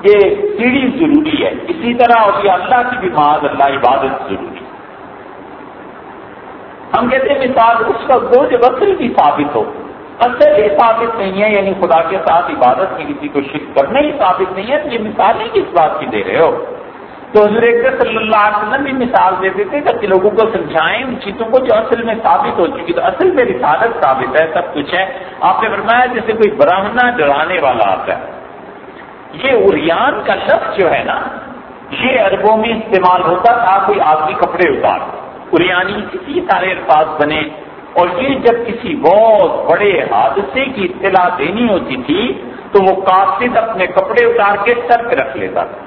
یہ سیڑھی ضروری ہے۔ اسی طرح اور یہ اللہ کی بھی معاذ اللہ عبادت ضروری ہے۔ ہم کہتے ہیں مثال، اس کا گوج اصل بھی ثابت ہو۔ اصل ہی ثابت نہیں ہے یعنی خدا کے ساتھ عبادت میں کسی کو شرک کرنا ہی ثابت نہیں ہے، تو یہ مثال ہی کس بات کی دے رہے ہو؟ تو حضور صلی اللہ علیہ وسلم بھی مثال دیتے تھے تاکہ لوگوں کو سمجھائیں ان چیزوں کو جو اصل میں ثابت ہو چکی، تو اصل میں رسالت ثابت ہے، سب کچھ ہے۔ آپ نے فرمایا جیسے کوئی براہنا ڈرانے والا آتا ہے۔ یہ اریان کا لفظ جو ہے نا، یہ عربوں میں استعمال ہوتا تھا، کوئی آدمی کپڑے اتار۔ قریانی کسی سارے الفاظ بنے اور یہ جب کسی بہت بڑے حادثے کی اطلاع دینی ہوتی تھی تو وہ قاصد اپنے کپڑے اتار کے سر پہ رکھ لیتا تھا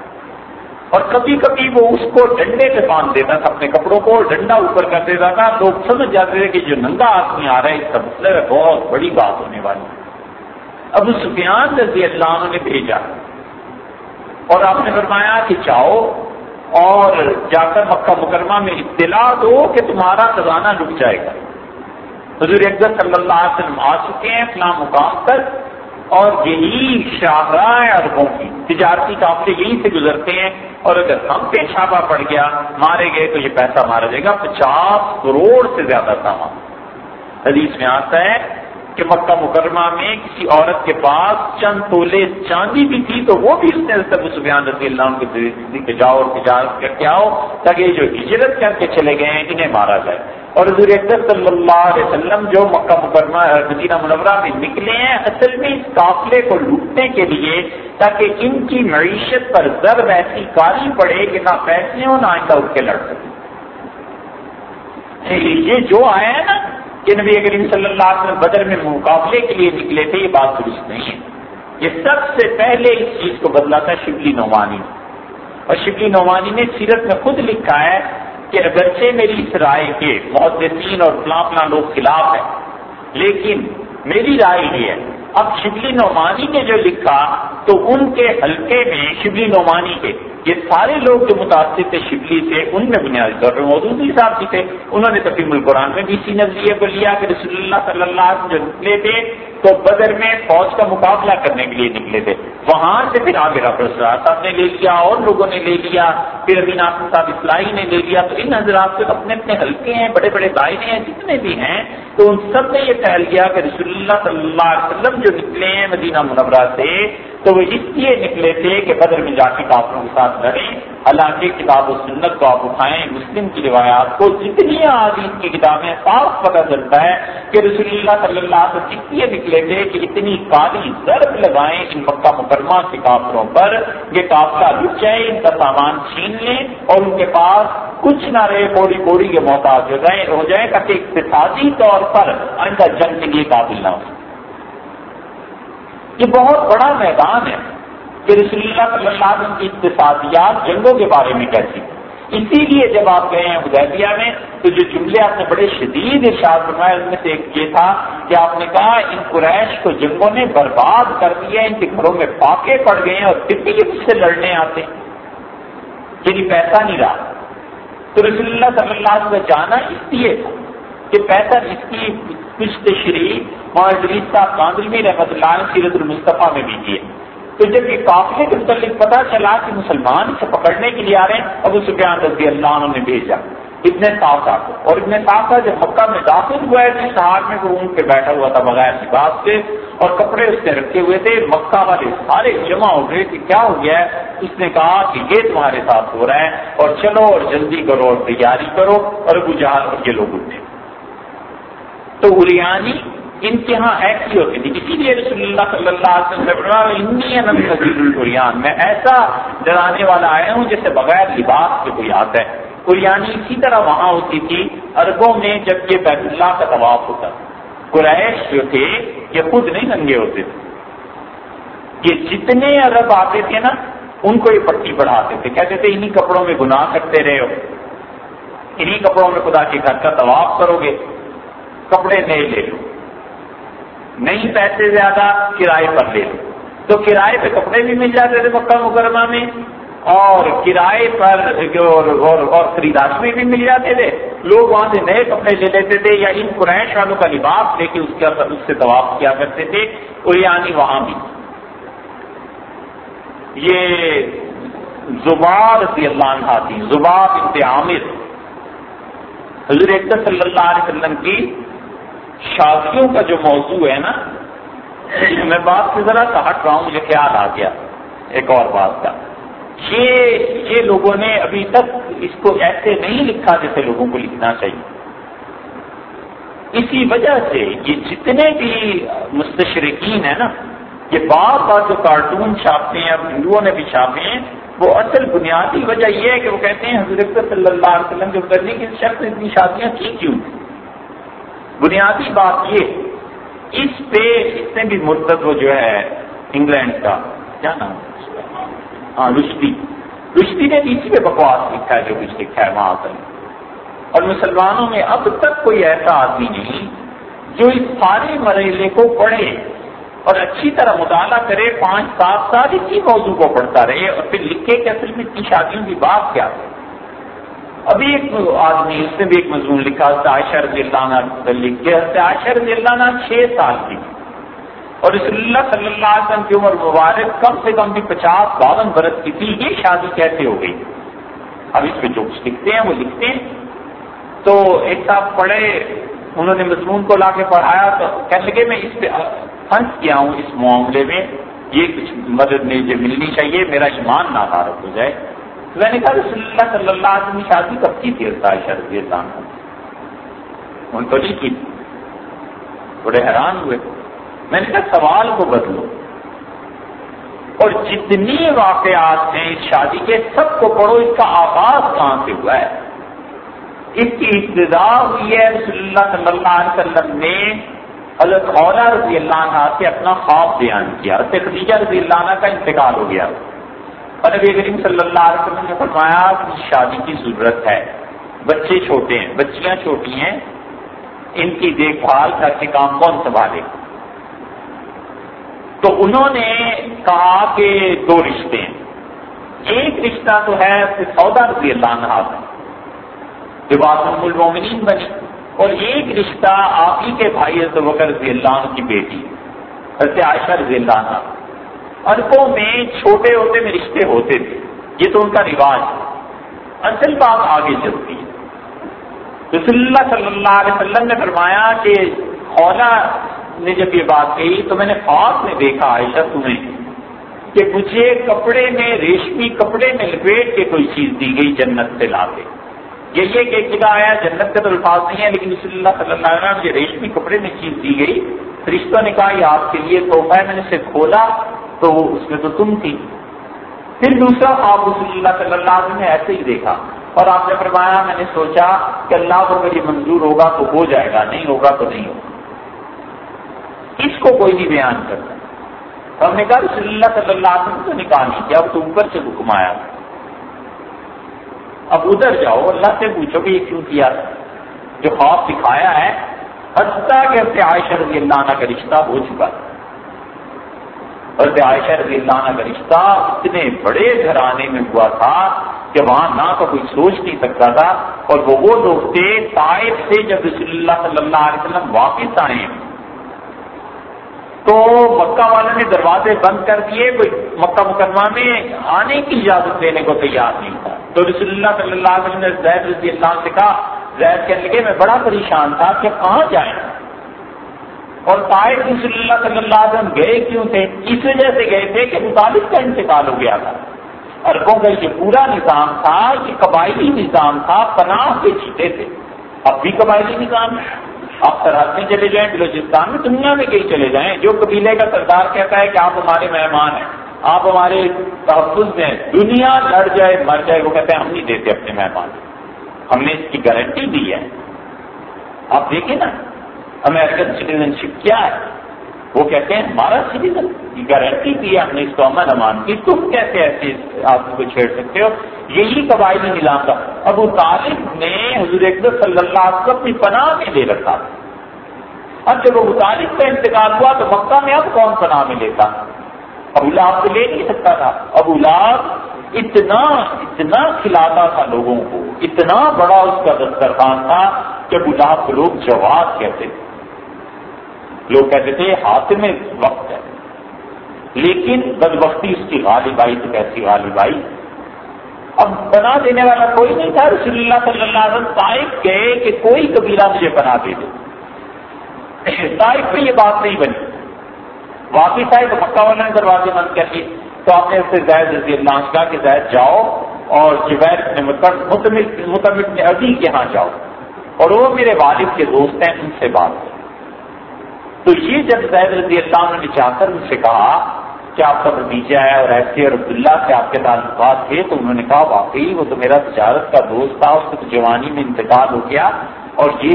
اور کبھی کبھی وہ اس کو ڈنڈے پہ باندھ دیتا تھا اپنے کپڑوں کو، ڈنڈا اوپر کر دیتا تھا۔ لوگ سمجھ جاتے تھے کہ جو ننگا آدمی آ رہا ہے، اس کا مطلب ہے بہت بڑی بات ہونے والی۔ اب سفیان رضی اللہ عنہ نے بھیجا اور آپ نے فرمایا کہ چاہو اور جا کر مکہ مکرمہ میں اطلاع دو کہ تمہارا خزانہ رک جائے گا۔ حضور اکبر صلی اللہ علیہ وسلم آ چکے ہیں اپنا مقام پر اور یہی شاہراہ اربوں کی تجارتی کافی یہیں سے گزرتے ہیں اور اگر ہم پہ چھاپا پڑ گیا، مارے گئے تو یہ پیسہ مارا جائے گا۔ پچاس کروڑ سے زیادہ سامان۔ حدیث میں آتا ہے کہ مکہ مکرمہ میں کسی عورت کے پاس چند تولے چاندی بھی تھی تو وہ بھی اس نے سفیان رضی اللہ عنہ کے جاؤ اور تجارت کر کے آؤ تاکہ جو ہجرت کر کے چلے گئے ہیں انہیں مارا جائے۔ اور حضور اکبر صلی اللہ علیہ وسلم جو مکہ مکرمہ مدینہ منورہ میں نکلے ہیں، اصل میں اس قافلے کو لوٹنے کے لیے تاکہ ان کی معیشت پر ضرب ایسی کاری پڑے کہ نہ پیسے ہوں نہ آئندہ اٹھ کے لڑ سکے یہ جو آیا ہے نا کہ نبی کریم صلی اللہ علیہ وسلم بدر میں مقابلے کے لیے نکلے تھے، یہ بات درست نہیں ہے۔ یہ سب سے پہلے اس چیز کو بدلا تھا شبلی نعمانی۔ اور شبلی نعمانی نے سیرت میں خود لکھا ہے کہ اگرچہ میری اس رائے کے محدثین اور فلاں فلاں لوگ خلاف ہیں، لیکن میری رائے یہ ہے۔ اب شبلی نعمانی نے جو لکھا تو ان کے حلقے میں شبلی نعمانی کے، یہ سارے لوگ جو متاثر تھے شبلی سے، ان میں بنیادی طور پر موجود ہی صاحب بھی تھے۔ انہوں نے تقیم القرآن میں بھی اسی نظریے کو لیا کہ رسول اللہ صلی اللہ علیہ وسلم جو نکلے تھے تو بدر میں فوج کا مقابلہ کرنے کے لیے نکلے تھے۔ وہاں سے پھر آگے صاحب نے لے لیا، اور لوگوں نے لے لیا۔ پھر ابھی ناصر صاحب اسلائی نے لے لیا۔ تو ان حضرات سے اپنے اپنے ہلکے ہیں، بڑے بڑے دائرے ہیں، جتنے بھی ہیں، تو ان سب نے یہ پھیل کیا کہ رسول اللہ صلی اللہ علیہ وسلم جو نکلے ہیں مدینہ منورہ سے تو وہ اس لیے نکلے تھے کہ بدر میں جا کے کافروں کے ساتھ لڑیں۔ حالانکہ کتاب و سنت کو آپ اٹھائیں۔ مسلم کی روایات کو جتنی آدمی کی کتابیں صاف پتہ چلتا ہے کہ رسول اللہ صلی اللہ علیہ وسلم اس لیے نکلے تھے کہ اتنی کالی ضرب لگائیں ان مکہ مکرمہ کے کافروں پر۔ یہ قافلہ رک جائے ان کا سامان چھین لیں اور ان کے پاس کچھ نہ رہے کوڑی کوڑی کے محتاج ہو جائیں، ہو جائے تاکہ اقتصادی طور پر ان کا جنگ کے لیے قابل نہ ہو۔ یہ بہت بڑا میدان ہے کہ رسول اللہ صلی اللہ علیہ وسلم کی اقتصادیات جنگوں کے بارے میں کیسی اسی لیے جب آپ گئے ہیں ادیبیہ میں، تو جو جملے آپ نے بڑے شدید ارشاد بنوائے ان میں سے ایک یہ تھا کہ آپ نے کہا، ان قریش کو جنگوں نے برباد کر دیا، ان کے گھروں میں پاکے پڑ گئے ہیں اور کتنی مجھ سے لڑنے آتے ہیں۔ یعنی پیسہ نہیں رہا۔ تو رسول اللہ صلی اللہ علیہ وسلم جانا اس لیے تھا کہ پیسہ اس کی کچھ شریف معذریت صاحب کاندلوی رحمت اللہ سیرت المصطفیٰ میں بھی دیے تو جب یہ قافلے کے متعلق پتا چلا کہ مسلمان اسے پکڑنے کے لیے آ رہے ہیں، ابو سفیان رضی اللہ عنہ نے بھیجا۔ ابن صافہ کو۔ اور ابن صافہ جب مکہ میں داخل ہوا ہے جس ہار میں وہ اون پہ بیٹھا ہوا تھا بغیر لباس سے اور کپڑے اس نے رکھے ہوئے تھے۔ مکہ والے سارے جمع ہو گئے کہ کیا ہو گیا ہے؟ اس نے کہا کہ یہ تمہارے ساتھ ہو رہا ہے، اور چلو اور جلدی کرو اور تیاری کرو۔ اور ابو جہاز اور یہ لوگ اٹھے۔ تو اریانی ان کے یہاں ایسی ہوتی تھی۔ اسی لیے رسول اللہ صلی اللہ علیہ وسلم میں ایسا ڈرانے والا آیا ہوں جیسے بغیر لباس کے کوئی آتا ہے۔ قریانی اسی طرح وہاں ہوتی تھی اربوں میں جب یہ بیت اللہ کا طواف ہوتا قریش جو تھے، یہ خود نہیں ننگے ہوتے تھے۔ یہ جتنے ارب آتے تھے نا، ان کو یہ پٹی پڑھاتے تھے۔ کہتے تھے، انہی کپڑوں میں گناہ کرتے رہے ہو۔ انہی کپڑوں میں خدا کے گھر کا طواف کرو گے۔ کپڑے نہیں لے لو۔ نہیں پیسے زیادہ کرائے پر لے لو۔ تو کرائے پہ کپڑے بھی مل جاتے تھے مکہ مکرمہ میں۔ اور کرائے پر اور, اور میں بھی مل جاتے تھے۔ لوگ وہاں سے نئے کپڑے لے لیتے تھے یا ان قریش والوں کا لباس لے کے اس کے اس سے طواف کیا کرتے تھے۔ اور یعنی وہاں بھی۔ یہ زبار رضی اللہ عنہ تھی زبار انت عامر۔ حضور صلی اللہ علیہ وسلم کی شادیوں کا جو موضوع ہے نا میں بات سے ذرا سا ہٹ رہا ہوں، مجھے خیال آ گیا۔ ایک اور بات کا۔ یہ یہ لوگوں نے ابھی تک اس کو ایسے نہیں لکھا جیسے لوگوں کو لکھنا چاہیے۔ اسی وجہ سے یہ جتنے بھی مستشرقین ہیں نا، یہ بار بار جو کارٹون چھاپتے ہیں، اب ہندوؤں نے بھی چھاپے ہیں، وہ اصل بنیادی وجہ یہ ہے کہ وہ کہتے ہیں، حضرت صلی اللہ علیہ وسلم جو کرنے کی شخص اتنی شادیاں کی کیوں؟ بنیادی بات یہ، اس پہ اس نے بھی مرتب وہ جو ہے انگلینڈ کا، کیا نام ہاں رشتی۔ رشتی نے اسی پہ بکواس لکھا ہے جو کچھ لکھا ہے وہاں پر۔ اور مسلمانوں میں اب تک کوئی ایسا آدمی نہیں جو اس سارے مرحلے کو پڑھے اور اچھی طرح مطالعہ کرے، پانچ سات سال اسی موضوع کو پڑھتا رہے اور پھر لکھے کہ اصل میں اتنی شادیوں کی بات کیا ہے۔ ابھی ایک آدمی، اس نے بھی ایک مضمون لکھا، عائشہ رضی اللہ عنہ لکھ کے عائشہ رضی اللہ عنہ چھ سال کی۔ اور رسول اللہ صلی اللہ علیہ وسلم کی عمر مبارک کم سے کم بھی پچاس، باون برس کی تھی۔ یہ شادی کیسے ہو گئی؟ اب اس پہ جو کچھ لکھتے ہیں، وہ لکھتے ہیں۔ تو ایک صاحب پڑھے، انہوں نے مضمون کو لا کے پڑھایا۔ تو کہنے لگے، میں اس پہ پھنس کیا ہوں اس معاملے میں۔ یہ کچھ مدد مجھے ملنی چاہیے، میرا ایمان نہ ہو جائے۔ میں نے کہا، رسول اللہ صلی اللہ علیہ وسلم شادی کب کی تھی؟ عائشہ رضی اللہ عنہ ان کو نہیں کی۔ تھی بڑے حیران ہوئے۔ میں نے کہا، سوال کو بدلو۔ اور جتنی واقعات ہیں اس شادی کے، سب کو پڑھو، اس کا آغاز کہاں سے ہوا ہے؟ اس کی ابتدا ہوئی ہے رسول اللہ صلی اللہ علیہ وسلم نے حضرت رضی اللہ عنہ سے اپنا خواب بیان کیا۔ خدیجہ رضی اللہ عنہ کا انتقال ہو گیا۔ اور نبی کریم صلی اللہ علیہ وسلم نے فرمایا کہ شادی کی ضرورت ہے۔ بچے چھوٹے ہیں، بچیاں چھوٹی ہیں، ان کی دیکھ بھال گھر کے کام کون سنبھالے؟ تو انہوں نے کہا کہ دو رشتے ہیں۔ ایک رشتہ تو ہے سودا رضی اللہ عنہ کا۔ جو المومنین بنی اور ایک رشتہ آپ ہی کے بھائی حضرت بکر رضی اللہ عنہ کی بیٹی، حضرت عائشہ رضی اللہ عنہ۔ اربوں میں چھوٹے ہوتے میں رشتے ہوتے تھے۔ یہ تو ان کا رواج ہے۔ اصل بات آگے چلتی ہے۔ رسول اللہ صلی اللہ علیہ وسلم نے فرمایا کہ خولا نے جب یہ بات کہی تو میں نے خواب میں دیکھا عائشہ تمہیں کہ مجھے کپڑے میں ریشمی کپڑے میں لپیٹ کے کوئی چیز دی گئی جنت سے لا کے۔ یہ کہ ایک جگہ آیا، جنت کے تو الفاظ نہیں ہے لیکن رسول اللہ صلی اللہ علیہ وسلم مجھے ریشمی کپڑے میں چیز دی گئی۔ رشتوں نے کہا، یہ آپ کے لیے تحفہ ہے، میں نے اسے کھولا۔ تو اس میں تو تم تھی۔ پھر دوسرا خواب رسول اللہ صلی اللہ علیہ وسلم نے ایسے ہی دیکھا اور آپ نے فرمایا، میں نے سوچا کہ اللہ کو اگر یہ منظور ہوگا تو ہو جائے گا، نہیں ہوگا تو نہیں ہوگا۔ اس کو کوئی نہیں بیان کرتا۔ ہم نے کہا، رسول اللہ صلی اللہ علیہ وسلم تو نکال نہیں کیا تو اوپر سے حکم آیا۔ اب ادھر جاؤ، اللہ سے پوچھو کہ یہ کیوں کیا؟ جو خواب دکھایا ہے، حتیٰ کہ عائشہ رضی اللہ عنہ کا رشتہ ہو چکا۔ تھا حضرت عائشہ رضی اللہ عنہ کا رشتہ اتنے بڑے گھرانے میں ہوا تھا کہ وہاں نہ تو کوئی سوچ نہیں سکتا تھا اور وہ وہ لوگ تھے طائف سے جب رسول اللہ صلی اللہ علیہ وسلم واپس آئے۔ تو مکہ والوں نے دروازے بند کر دیے، کوئی مکہ مکرمہ میں آنے کی اجازت دینے کو تیار نہیں تھا۔ تو رسول اللہ صلی اللہ علیہ وسلم نے زید رضی اللہ سے کہا، زید کہنے لگے، میں بڑا پریشان تھا کہ کہاں جائیں؟ اور طائف رسول اللہ صلی اللہ علیہ وسلم گئے کیوں تھے؟ اس وجہ سے گئے تھے کہ مطالب کا انتقال ہو گیا تھا۔ اربوں کا یہ پورا نظام تھا، یہ قبائلی نظام تھا، پناہ کے جیتے تھے۔ اب بھی قبائلی نظام ہے۔ آپ سرحد میں چلے جائیں، بلوچستان میں دنیا میں کہیں چلے جائیں، جو قبیلے کا سردار کہتا ہے کہ آپ ہمارے مہمان ہیں، آپ ہمارے تحفظ میں دنیا لڑ جائے، مر جائے، وہ کہتے ہیں ہم نہیں دیتے اپنے مہمان۔ ہم نے اس کی گارنٹی دی ہے۔ آپ دیکھیں نا۔ امیرکن سٹیزن شپ کیا ہے؟ وہ کہتے ہیں، ہمارا سٹیزن کی گارنٹی دی ہے ہم نے اس کو امن امان کی۔ تم کیسے ایسے آپ کو چھیڑ سکتے ہو؟ یہی قبائلی نظام تھا۔ ابو طالب نے حضور اکبر صلی اللہ علیہ وسلم اپنی پناہ میں لے رکھا تھا اب جب ابو طالب کا انتقال ہوا تو مکہ میں اب کون پناہ میں لیتا؟ ابو لاب تو لے نہیں سکتا تھا۔ ابو لاب اتنا اتنا کھلاتا تھا لوگوں کو۔ اتنا بڑا اس کا دسترخوان تھا کہ ابو لاب کو لوگ جواب کہتے تھے۔ لوگ کہتے تھے ہاتھ میں وقت ہے۔ لیکن بد بختی اس کی غالب آئی تو کیسی غالب آئی؟ اب بنا دینے والا کوئی نہیں تھا۔ رسول اللہ صلی اللہ علیہ وسلم طائف گئے کہ کوئی قبیلہ مجھے بنا دے دے۔ طائف میں یہ بات نہیں بنی۔ واپس آئے تو مکہ والوں نے دروازے بند کر دیے۔ تو آپ نے اسے زید رضی اللہ عنہ کہا کہ زید جاؤ اور جبیر متمد عزیز کے یہاں جاؤ۔ اور وہ میرے والد کے دوست ہیں، ان سے بات کرو۔ تو یہ جب زید رضی اللہ عنہ نے چاہ کر ان سے کہا کہ آپ کا بھتیجا ہے اور ایسے اور عبداللہ سے آپ کے تعلقات تھے، تو انہوں نے کہا واقعی وہ تو میرا تجارت کا دوست تھا، اس کو جوانی میں انتقال ہو گیا اور یہ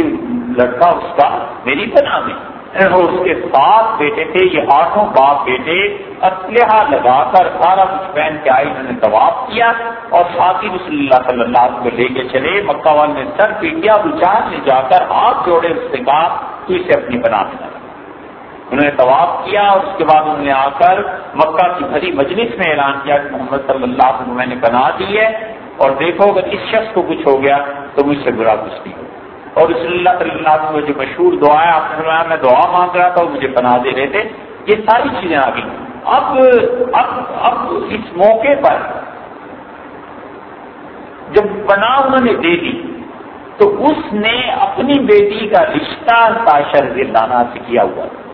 لڑکا اس کا میری بنا میں۔ اس کے سات بیٹے تھے، یہ آٹھوں باپ بیٹے اسلحہ لگا کر سارا کچھ پہن کے آئے، انہوں نے طواف کیا اور ساتھی رسول اللہ صلی اللہ علیہ وسلم کو لے کے چلے۔ مکہ والے نے سر پیٹیا بچار میں جا کر ہاتھ جوڑے، اس سے کہا تو اسے اپنی بنا میں انہوں نے طواف کیا اور اس کے بعد انہوں نے آ کر مکہ کی بھری مجلس میں اعلان کیا کہ محمد صلی اللہ علیہ وسلم میں نے بنا دی ہے اور دیکھو اگر اس شخص کو کچھ ہو گیا تو مجھ سے برا کچھ نہیں۔ ہو اور رسول اللہ صلی اللہ علیہ وسلم جو مشہور دعا ہے، آپ نے میں دعا مانگ رہا تھا، وہ مجھے بنا دے رہے تھے۔ یہ ساری چیزیں آ گئی اب اب اب اس موقع پر جب بنا انہوں نے دے دی، تو اس نے اپنی بیٹی کا رشتہ تاشر لانا سے کیا ہوا۔ تھا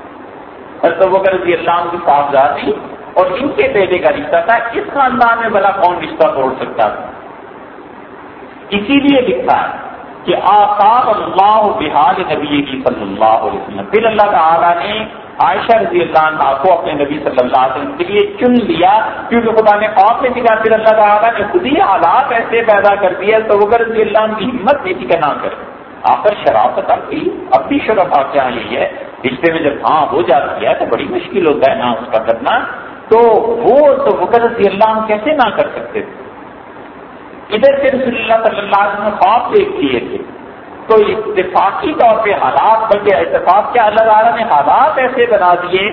مطلب حضرت رضی اللہ عنہ کی صاحبزادی اور ان کے بیٹے کا رشتہ تھا، اس خاندان میں بلا کون رشتہ توڑ سکتا تھا؟ اسی لیے لکھتا ہے کہ آقاب اللہ بحال نبی کی صلی اللہ علیہ وسلم۔ پھر اللہ تعالیٰ نے عائشہ رضی اللہ عنہ کو اپنے نبی صلی اللہ علیہ وسلم کے لیے چن لیا، کیونکہ خدا نے خواب میں دکھا پھر اللہ تعالیٰ نے خود ہی حالات ایسے پیدا کر دیے تو وہ رضی اللہ عنہ کی ہمت نہیں تھی کہ نہ کرے۔ آخر شرافت اب بھی اب بھی شرف آپ کیا یہی ہے؟ رشتے میں جب ہاں ہو جاتی ہے تو بڑی مشکل ہوتا ہے نا اس کا کرنا، تو وہ تو فکر رضی اللہ کیسے نہ کر سکتے تھے؟ ادھر سے رسول اللہ صلی اللہ علیہ وسلم خواب دیکھ لیے تھے۔ تو اتفاقی طور پہ حالات بلکہ اتفاق کے اللہ تعالیٰ نے حالات ایسے بنا دیے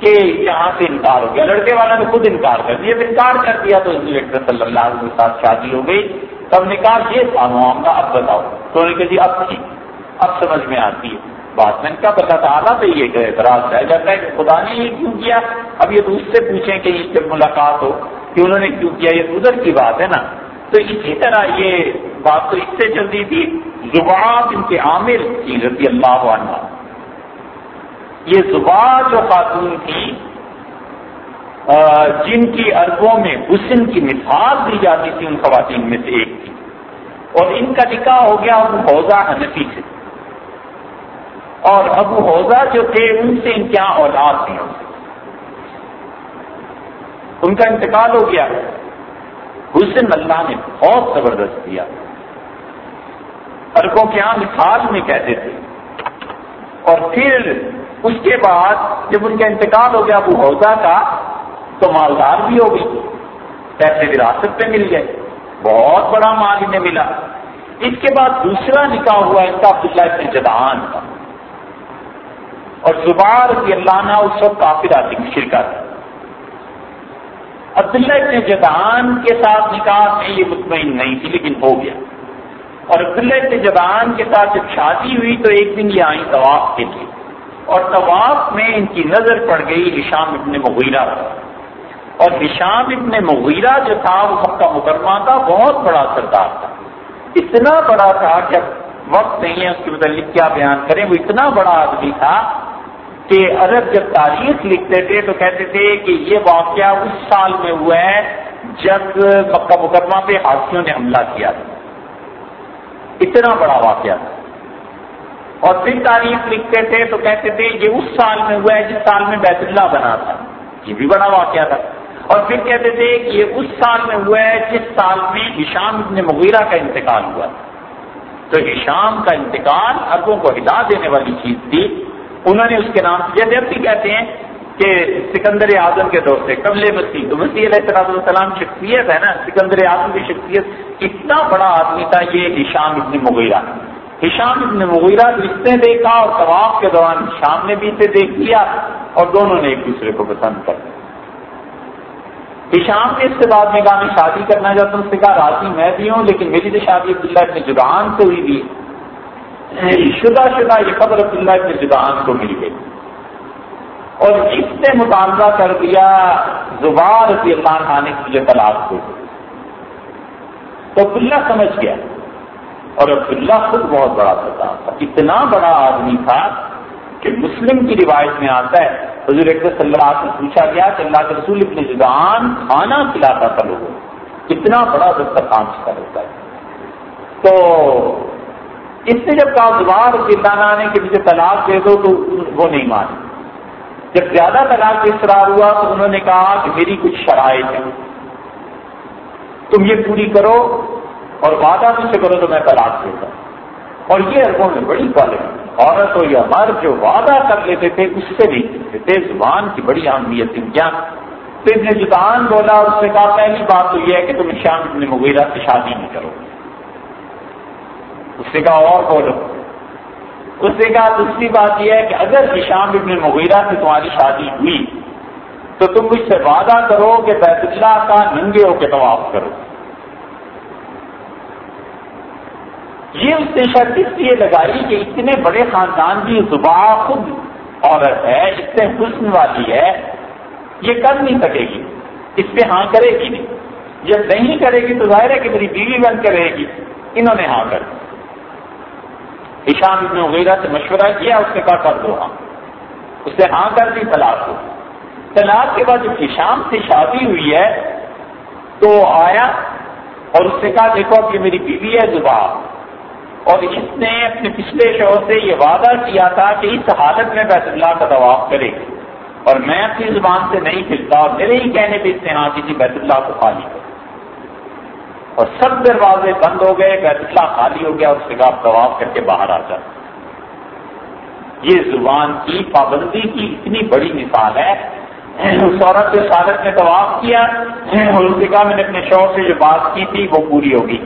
کہ یہاں سے انکار ہو گیا۔ لڑکے والا نے خود انکار کر دیا انکار کر دیا تو صلی اللہ علیہ کے ساتھ شادی ہو گئی۔ تب نے کہا یہ تھا معاملہ اب بتاؤ۔ تو نے کہا جی اب نہیں اب سمجھ میں آتی ہے۔ بات میں کیا پتا تھا تو یہ اعتراض رہ جاتا ہے کہ خدا نے یہ کیوں کیا؟ اب یہ تو اس سے پوچھیں کہ جب ملاقات ہو کہ انہوں نے کیوں کیا؟ یہ ادھر کی بات ہے نا۔ تو اسی طرح یہ بات تو اس سے چلتی تھی، زبان ان کے عامر کی رضی اللہ عنہ۔ یہ زبان جو خاتون تھی جن کی اربوں میں حسن کی مثال دی جاتی تھی، ان خواتین میں سے ایک تھی۔ اور ان کا نکاح ہو گیا ابو حوضہ حنفی سے۔ اور ابو حوضہ جو تھے ان سے ان کے یہاں اولاد نہیں ہو ان کا انتقال ہو گیا۔ حسن اللہ نے بہت زبردست دیا اربوں کے یہاں مثال میں کہتے تھے۔ اور پھر اس کے بعد جب ان کا انتقال ہو گیا ابو حوضہ کا، تو مالدار بھی ہو گئی۔ پیسے وراثت پہ مل گئے۔ بہت بڑا مال انہیں ملا۔ اس کے بعد دوسرا نکاح ہوا ان کا عبداللہ ابن جدان کا۔ اور زبار رضی اللہ عنہ اس وقت کافر آتی شرکت۔ عبداللہ ابن جدان کے ساتھ نکاح میں یہ مطمئن نہیں تھی، لیکن ہو گیا۔ اور عبداللہ ابن جدان کے ساتھ جب شادی ہوئی تو ایک دن یہ آئی طواف کے لیے۔ اور طواف میں ان کی نظر پڑ گئی، ہشام ابن مغیرہ۔ اور ہشام ابن مغیرہ جو تھا، وہ مکہ مکرمہ کا بہت بڑا سردار تھا۔ اتنا بڑا تھا کہ وقت نہیں ہے اس کے متعلق کیا بیان کریں، وہ اتنا بڑا آدمی تھا کہ عرب جب تاریخ لکھتے تھے تو کہتے تھے کہ یہ واقعہ اس سال میں ہوا ہے جب مکہ مکرمہ پہ ہاتھیوں نے حملہ کیا تھا۔ اتنا بڑا واقعہ تھا۔ اور پھر تاریخ لکھتے تھے تو کہتے تھے یہ اس سال میں ہوا ہے جس سال میں بیت اللہ بنا تھا۔ یہ بھی بڑا واقعہ تھا۔ اور پھر کہتے تھے کہ یہ اس سال میں ہوا ہے جس سال میں ہشام ابن مغیرہ کا انتقال ہوا تھا۔ تو ہشام کا انتقال اربوں کو ہلا دینے والی چیز تھی۔ انہوں نے اس کے نام سے جب بھی کہتے ہیں کہ سکندر اعظم کے دور سے قبل مسیح تو مسیح علیہ السلام شخصیت ہے نا، سکندر اعظم کی شخصیت اتنا بڑا آدمی تھا یہ ہشام ابن مغیرہ۔ ہشام ابن مغیرہ رشتے دیکھا اور طواف کے دوران ہشام نے بھی اسے دیکھ لیا اور دونوں نے ایک دوسرے کو پسند کر ہشام نے اس کے بعد میں کہا میں شادی کرنا چاہتا ہوں، اس سے کہا، راضی میں بھی ہوں، لیکن میری تو شادی عبداللہ ابن جدان سے ہوئی بھی شدہ شدہ یہ خبر عبداللہ ابن جدان کو مل گئی۔ اور اس نے مطالبہ کر دیا، زبان رضی اللہ خانے کی مجھے طلاق کو تو عبداللہ سمجھ گیا۔ اور عبداللہ خود بہت بڑا تھا۔ اتنا بڑا آدمی تھا کہ مسلم کی روایت میں آتا ہے، حضور اکبر صلی اللہ علیہ وسلم پوچھا گیا کہ اللہ کے رسول ابن زبان کھانا کھلاتا تھا لوگوں کتنا بڑا دسترخوان کا ہوتا ہے تو اس نے جب کہا زبان اللہ نے کہ مجھے طلاق دے دو تو وہ نہیں مانی جب زیادہ طلاق اصرار ہوا تو انہوں نے کہا کہ میری کچھ شرائط ہیں۔ تم یہ پوری کرو اور وعدہ مجھ سے کرو تو میں طلاق دے دوں۔ اور یہ اربوں میں بڑی کوالٹی عورت ہو یا مرد جو وعدہ کر لیتے تھے، اس سے نہیں کرتے تھے۔ زبان کی بڑی اہمیت کیا؟ تو ابن زبان بولا، اس سے کہا، پہلی بات تو یہ ہے کہ تم شام ابن مغیرہ سے شادی نہیں کرو۔ اس سے کہا اور بولو۔ اس سے کہا، دوسری بات یہ ہے کہ اگر شام ابن مغیرہ سے تمہاری شادی ہوئی، تو تم مجھ سے وعدہ کرو کہ بیت اللہ کا ننگے ہو کے طواف کرو۔ یہ اس نے شرط اس لیے لگائی کہ اتنے بڑے خاندان کی زبان خود عورت ہے، اتنے حسن والی ہے، یہ کر نہیں سکے گی۔ اس پہ ہاں کرے گی۔ نہیں جب نہیں کرے گی تو ظاہر ہے کہ میری بیوی بن کے رہے گی۔ انہوں نے ہاں کر ایشان نے وغیرہ سے مشورہ کیا، اس نے کہا، کر دو ہاں اس نے ہاں کر دی، طلاق کو طلاق کے بعد جب ایشان سے شادی ہوئی ہے، تو آیا اور اس نے کہا، دیکھو، اب یہ میری بیوی ہے زبان اور اس نے اپنے پچھلے شوہر سے یہ وعدہ کیا تھا کہ اس حالت میں بیت اللہ کا طواف کرے۔ گی اور میں اپنی زبان سے نہیں پھرتا اور میرے ہی کہنے پہ اس نے ہاں کسی بیت اللہ کو خالی کر اور سب دروازے بند ہو گئے بیت اللہ خالی ہو گیا اور اس آپ طواف کر کے باہر آ جاتا یہ زبان کی پابندی کی اتنی بڑی مثال ہے۔ اس عورت سے سالت نے طواف کیا، اور میں نے اپنے شوق سے جو بات کی تھی، وہ پوری ہوگی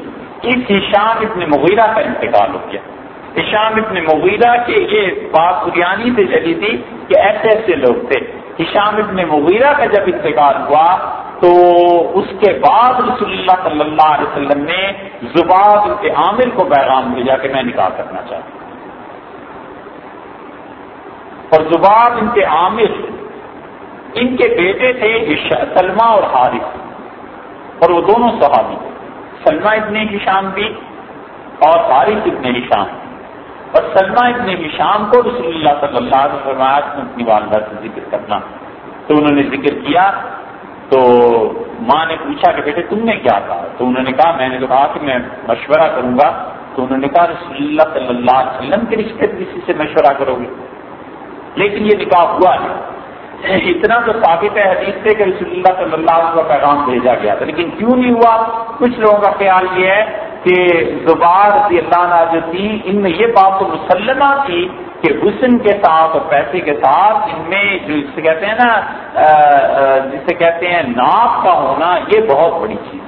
اس ہشام ابن مغیرہ کا انتقال ہو گیا۔ ہشام ابن مغیرہ کے یہ بات بریانی سے چلی تھی کہ ایسے ایسے لوگ تھے۔ ہشام ابن مغیرہ کا جب انتقال ہوا تو اس کے بعد رسول اللہ صلی اللہ علیہ وسلم نے زباب کے عامر کو پیغام بھیجا کہ میں نکاح کرنا چاہتا ہوں۔ اور زباب ان کے عامر ان کے بیٹے تھے سلما اور حارث، اور وہ دونوں صحابی سلما ابن ہشام بھی اور حارث ابن ہشام۔ اور سلما ابن ہشام کو رسول اللہ صلی اللہ علیہ وسلم اپنی والدہ سے ذکر کرنا۔ تو انہوں نے ذکر کیا تو ماں نے پوچھا کہ بیٹے تم نے کیا کہا؟ تو انہوں نے کہا، میں نے تو کہا کہ میں مشورہ کروں گا۔ تو انہوں نے کہا، رسول اللہ صلی اللہ علیہ وسلم کے رشتے کسی سے مشورہ کرو گے۔ لیکن یہ نکاح ہوا نہیں۔ اتنا تو ثابت ہے حدیث سے کہ رسول اللہ صلی اللہ علیہ وسلم کا پیغام بھیجا گیا تھا۔ لیکن کیوں نہیں ہوا؟ کچھ لوگوں کا خیال یہ ہے کہ زبار رضی اللہ عنہ جو تھی، ان میں یہ بات تو مسلمہ تھی کہ حسن کے ساتھ اور پیسے کے ساتھ ان میں جو جسے کہتے ہیں نا جسے کہتے ہیں ناپ کا ہونا، یہ بہت بڑی چیز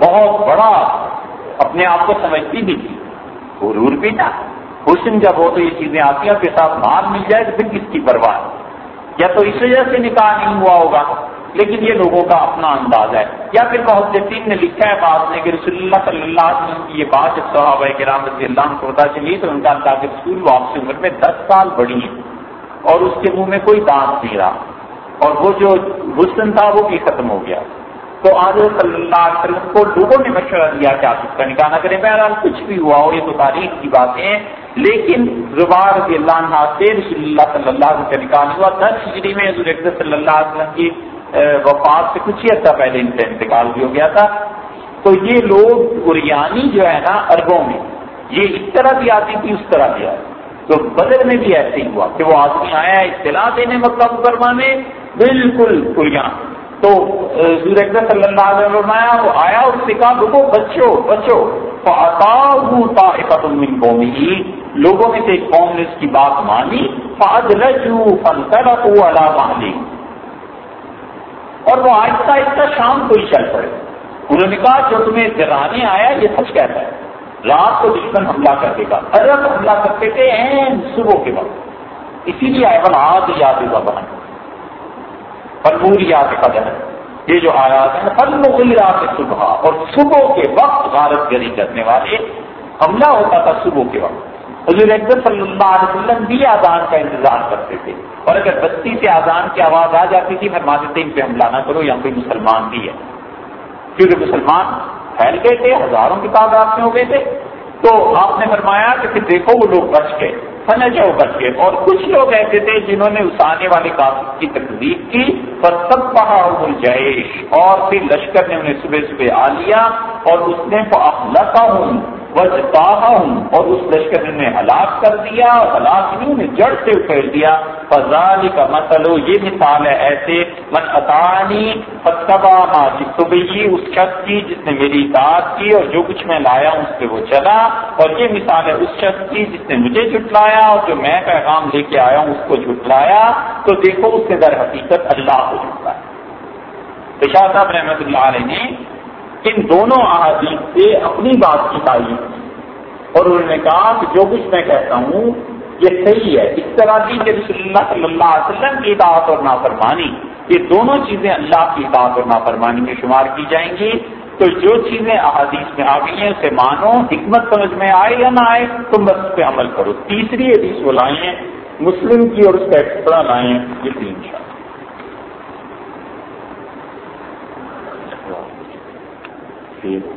بہت بڑا اپنے آپ کو سمجھتی بھی تھی غرور بھی تھا حسن جب ہو تو یہ چیزیں آتی ہیں اس کے ساتھ مال مل جائے تو پھر کس کی پرواہ؟ یا تو اس وجہ سے نکاح نہیں ہوا ہوگا؟ لیکن یہ لوگوں کا اپنا انداز ہے۔ یا پھر بہت جتین نے لکھا ہے بات نے کہ رسول اللہ صلی اللہ علیہ وسلم کی یہ بات جب صحابہ کرام رضی اللہ کو پتا چلی تو ان کا اللہ کے رسول واپسی عمر میں دس سال بڑی ہے اور اس کے منہ میں کوئی دانت نہیں رہا۔ اور وہ جو حسن تھا وہ بھی ختم ہو گیا۔ تو آج صلی اللہ علیہ وسلم کو لوگوں نے مشورہ دیا کہ آپ اس کا نکاح نہ کریں۔ بہرحال کچھ بھی ہوا ہو یہ تو تاریخ کی باتیں ہیں۔ لیکن زبار رضی اللہ عنہ سے رسول اللہ صلی اللہ علیہ وسلم کا نکاح ہوا۔ دس ہجری میں حضور صلی اللہ علیہ وسلم کی وفات سے کچھ ہی عرصہ پہلے ان سے انتقال بھی ہو گیا تھا۔ تو یہ لوگ اریانی جو ہے نا اربوں میں، یہ اس طرح بھی آتی تھی، اس طرح بھی آتی۔ تو بدر میں بھی ایسے ہی ہوا کہ وہ آدمی آیا، اطلاع دینے مکہ مکرمہ میں، بالکل اریان تو حضور اکبر صلی اللہ علیہ وسلم آیا وہ آیا اس سے کہا لوگوں بچو بچو۔ من قومی لوگوں میں سے ایک قوم نے اس کی بات مانی۔ فاضلجو فانطلقوا على مالی اور وہ آہستہ آہستہ شام کو ہی چل پڑے۔ انہوں نے کہا، جو تمہیں جگانے آیا، یہ سچ کہتا ہے۔ رات کو دشمن حملہ کر دے گا ارب حملہ کرتے تھے این صبح کے وقت۔ اسی لیے آئے آج یاد ہوگا بہن۔ فلور یاد قدر۔ یہ جو آیات ہیں فل رات صبح اور صبح کے وقت غارت گری کرنے والے، حملہ ہوتا تھا صبح کے وقت۔ حضور اکبر صلی اللہ علیہ وسلم بھی آزان کا انتظار کرتے تھے۔ اور اگر بستی سے آزان کی آواز آ جاتی تھی، فرماتے تھے، ان پہ حملہ نہ کرو، یہاں کوئی مسلمان بھی ہے۔ کیونکہ مسلمان پھیل گئے تھے، ہزاروں کی تعداد میں ہو گئے تھے۔ تو آپ نے فرمایا کہ پھر دیکھو، وہ لوگ بچ گئے سمجھے وہ بچ گئے۔ اور کچھ لوگ ایسے تھے جنہوں نے اس آنے والے کافی کی تقریب کی۔ پر سب پہاڑ جیش اور پھر لشکر نے انہیں صبح صبح آ لیا اور اس نے ہوں اور اس لشکر نے ہلاک کر دیا اور ہلاک نے جڑ سے اکھیڑ دیا۔ فضال کا مسئلہ یہ مثال ہے ایسے۔ من اطانی فتبا صبح اس شخص کی جس نے میری اطاعت کی اور جو کچھ میں لایا اس پہ وہ چلا۔ اور یہ مثال ہے اس شخص کی جس نے مجھے جھٹلایا اور جو میں پیغام لے کے آیا ہوں اس کو جھٹلایا۔ تو دیکھو، اس کے در حقیقت اللہ کو جھٹلایا۔ شاہ صاحب رحمۃ اللہ علیہ نے ان دونوں احادیث سے اپنی بات کی تعریف اور انہوں نے کہا کہ جو کچھ میں کہتا ہوں، یہ صحیح ہے۔ اس طرح کی کہ رسول اللہ صلی اللہ علیہ وسلم کی اطاعت اور نافرمانی، یہ دونوں چیزیں اللہ کی اطاعت اور نافرمانی میں شمار کی جائیں گی۔ تو جو چیزیں احادیث میں آ گئی ہیں، اسے مانو، حکمت سمجھ میں آئے یا نہ آئے، تم بس اس پہ عمل کرو۔ تیسری حدیث وہ لائیں مسلم کی اور اس کا ایکسٹرا لائیں یہ تین شاء الرحيم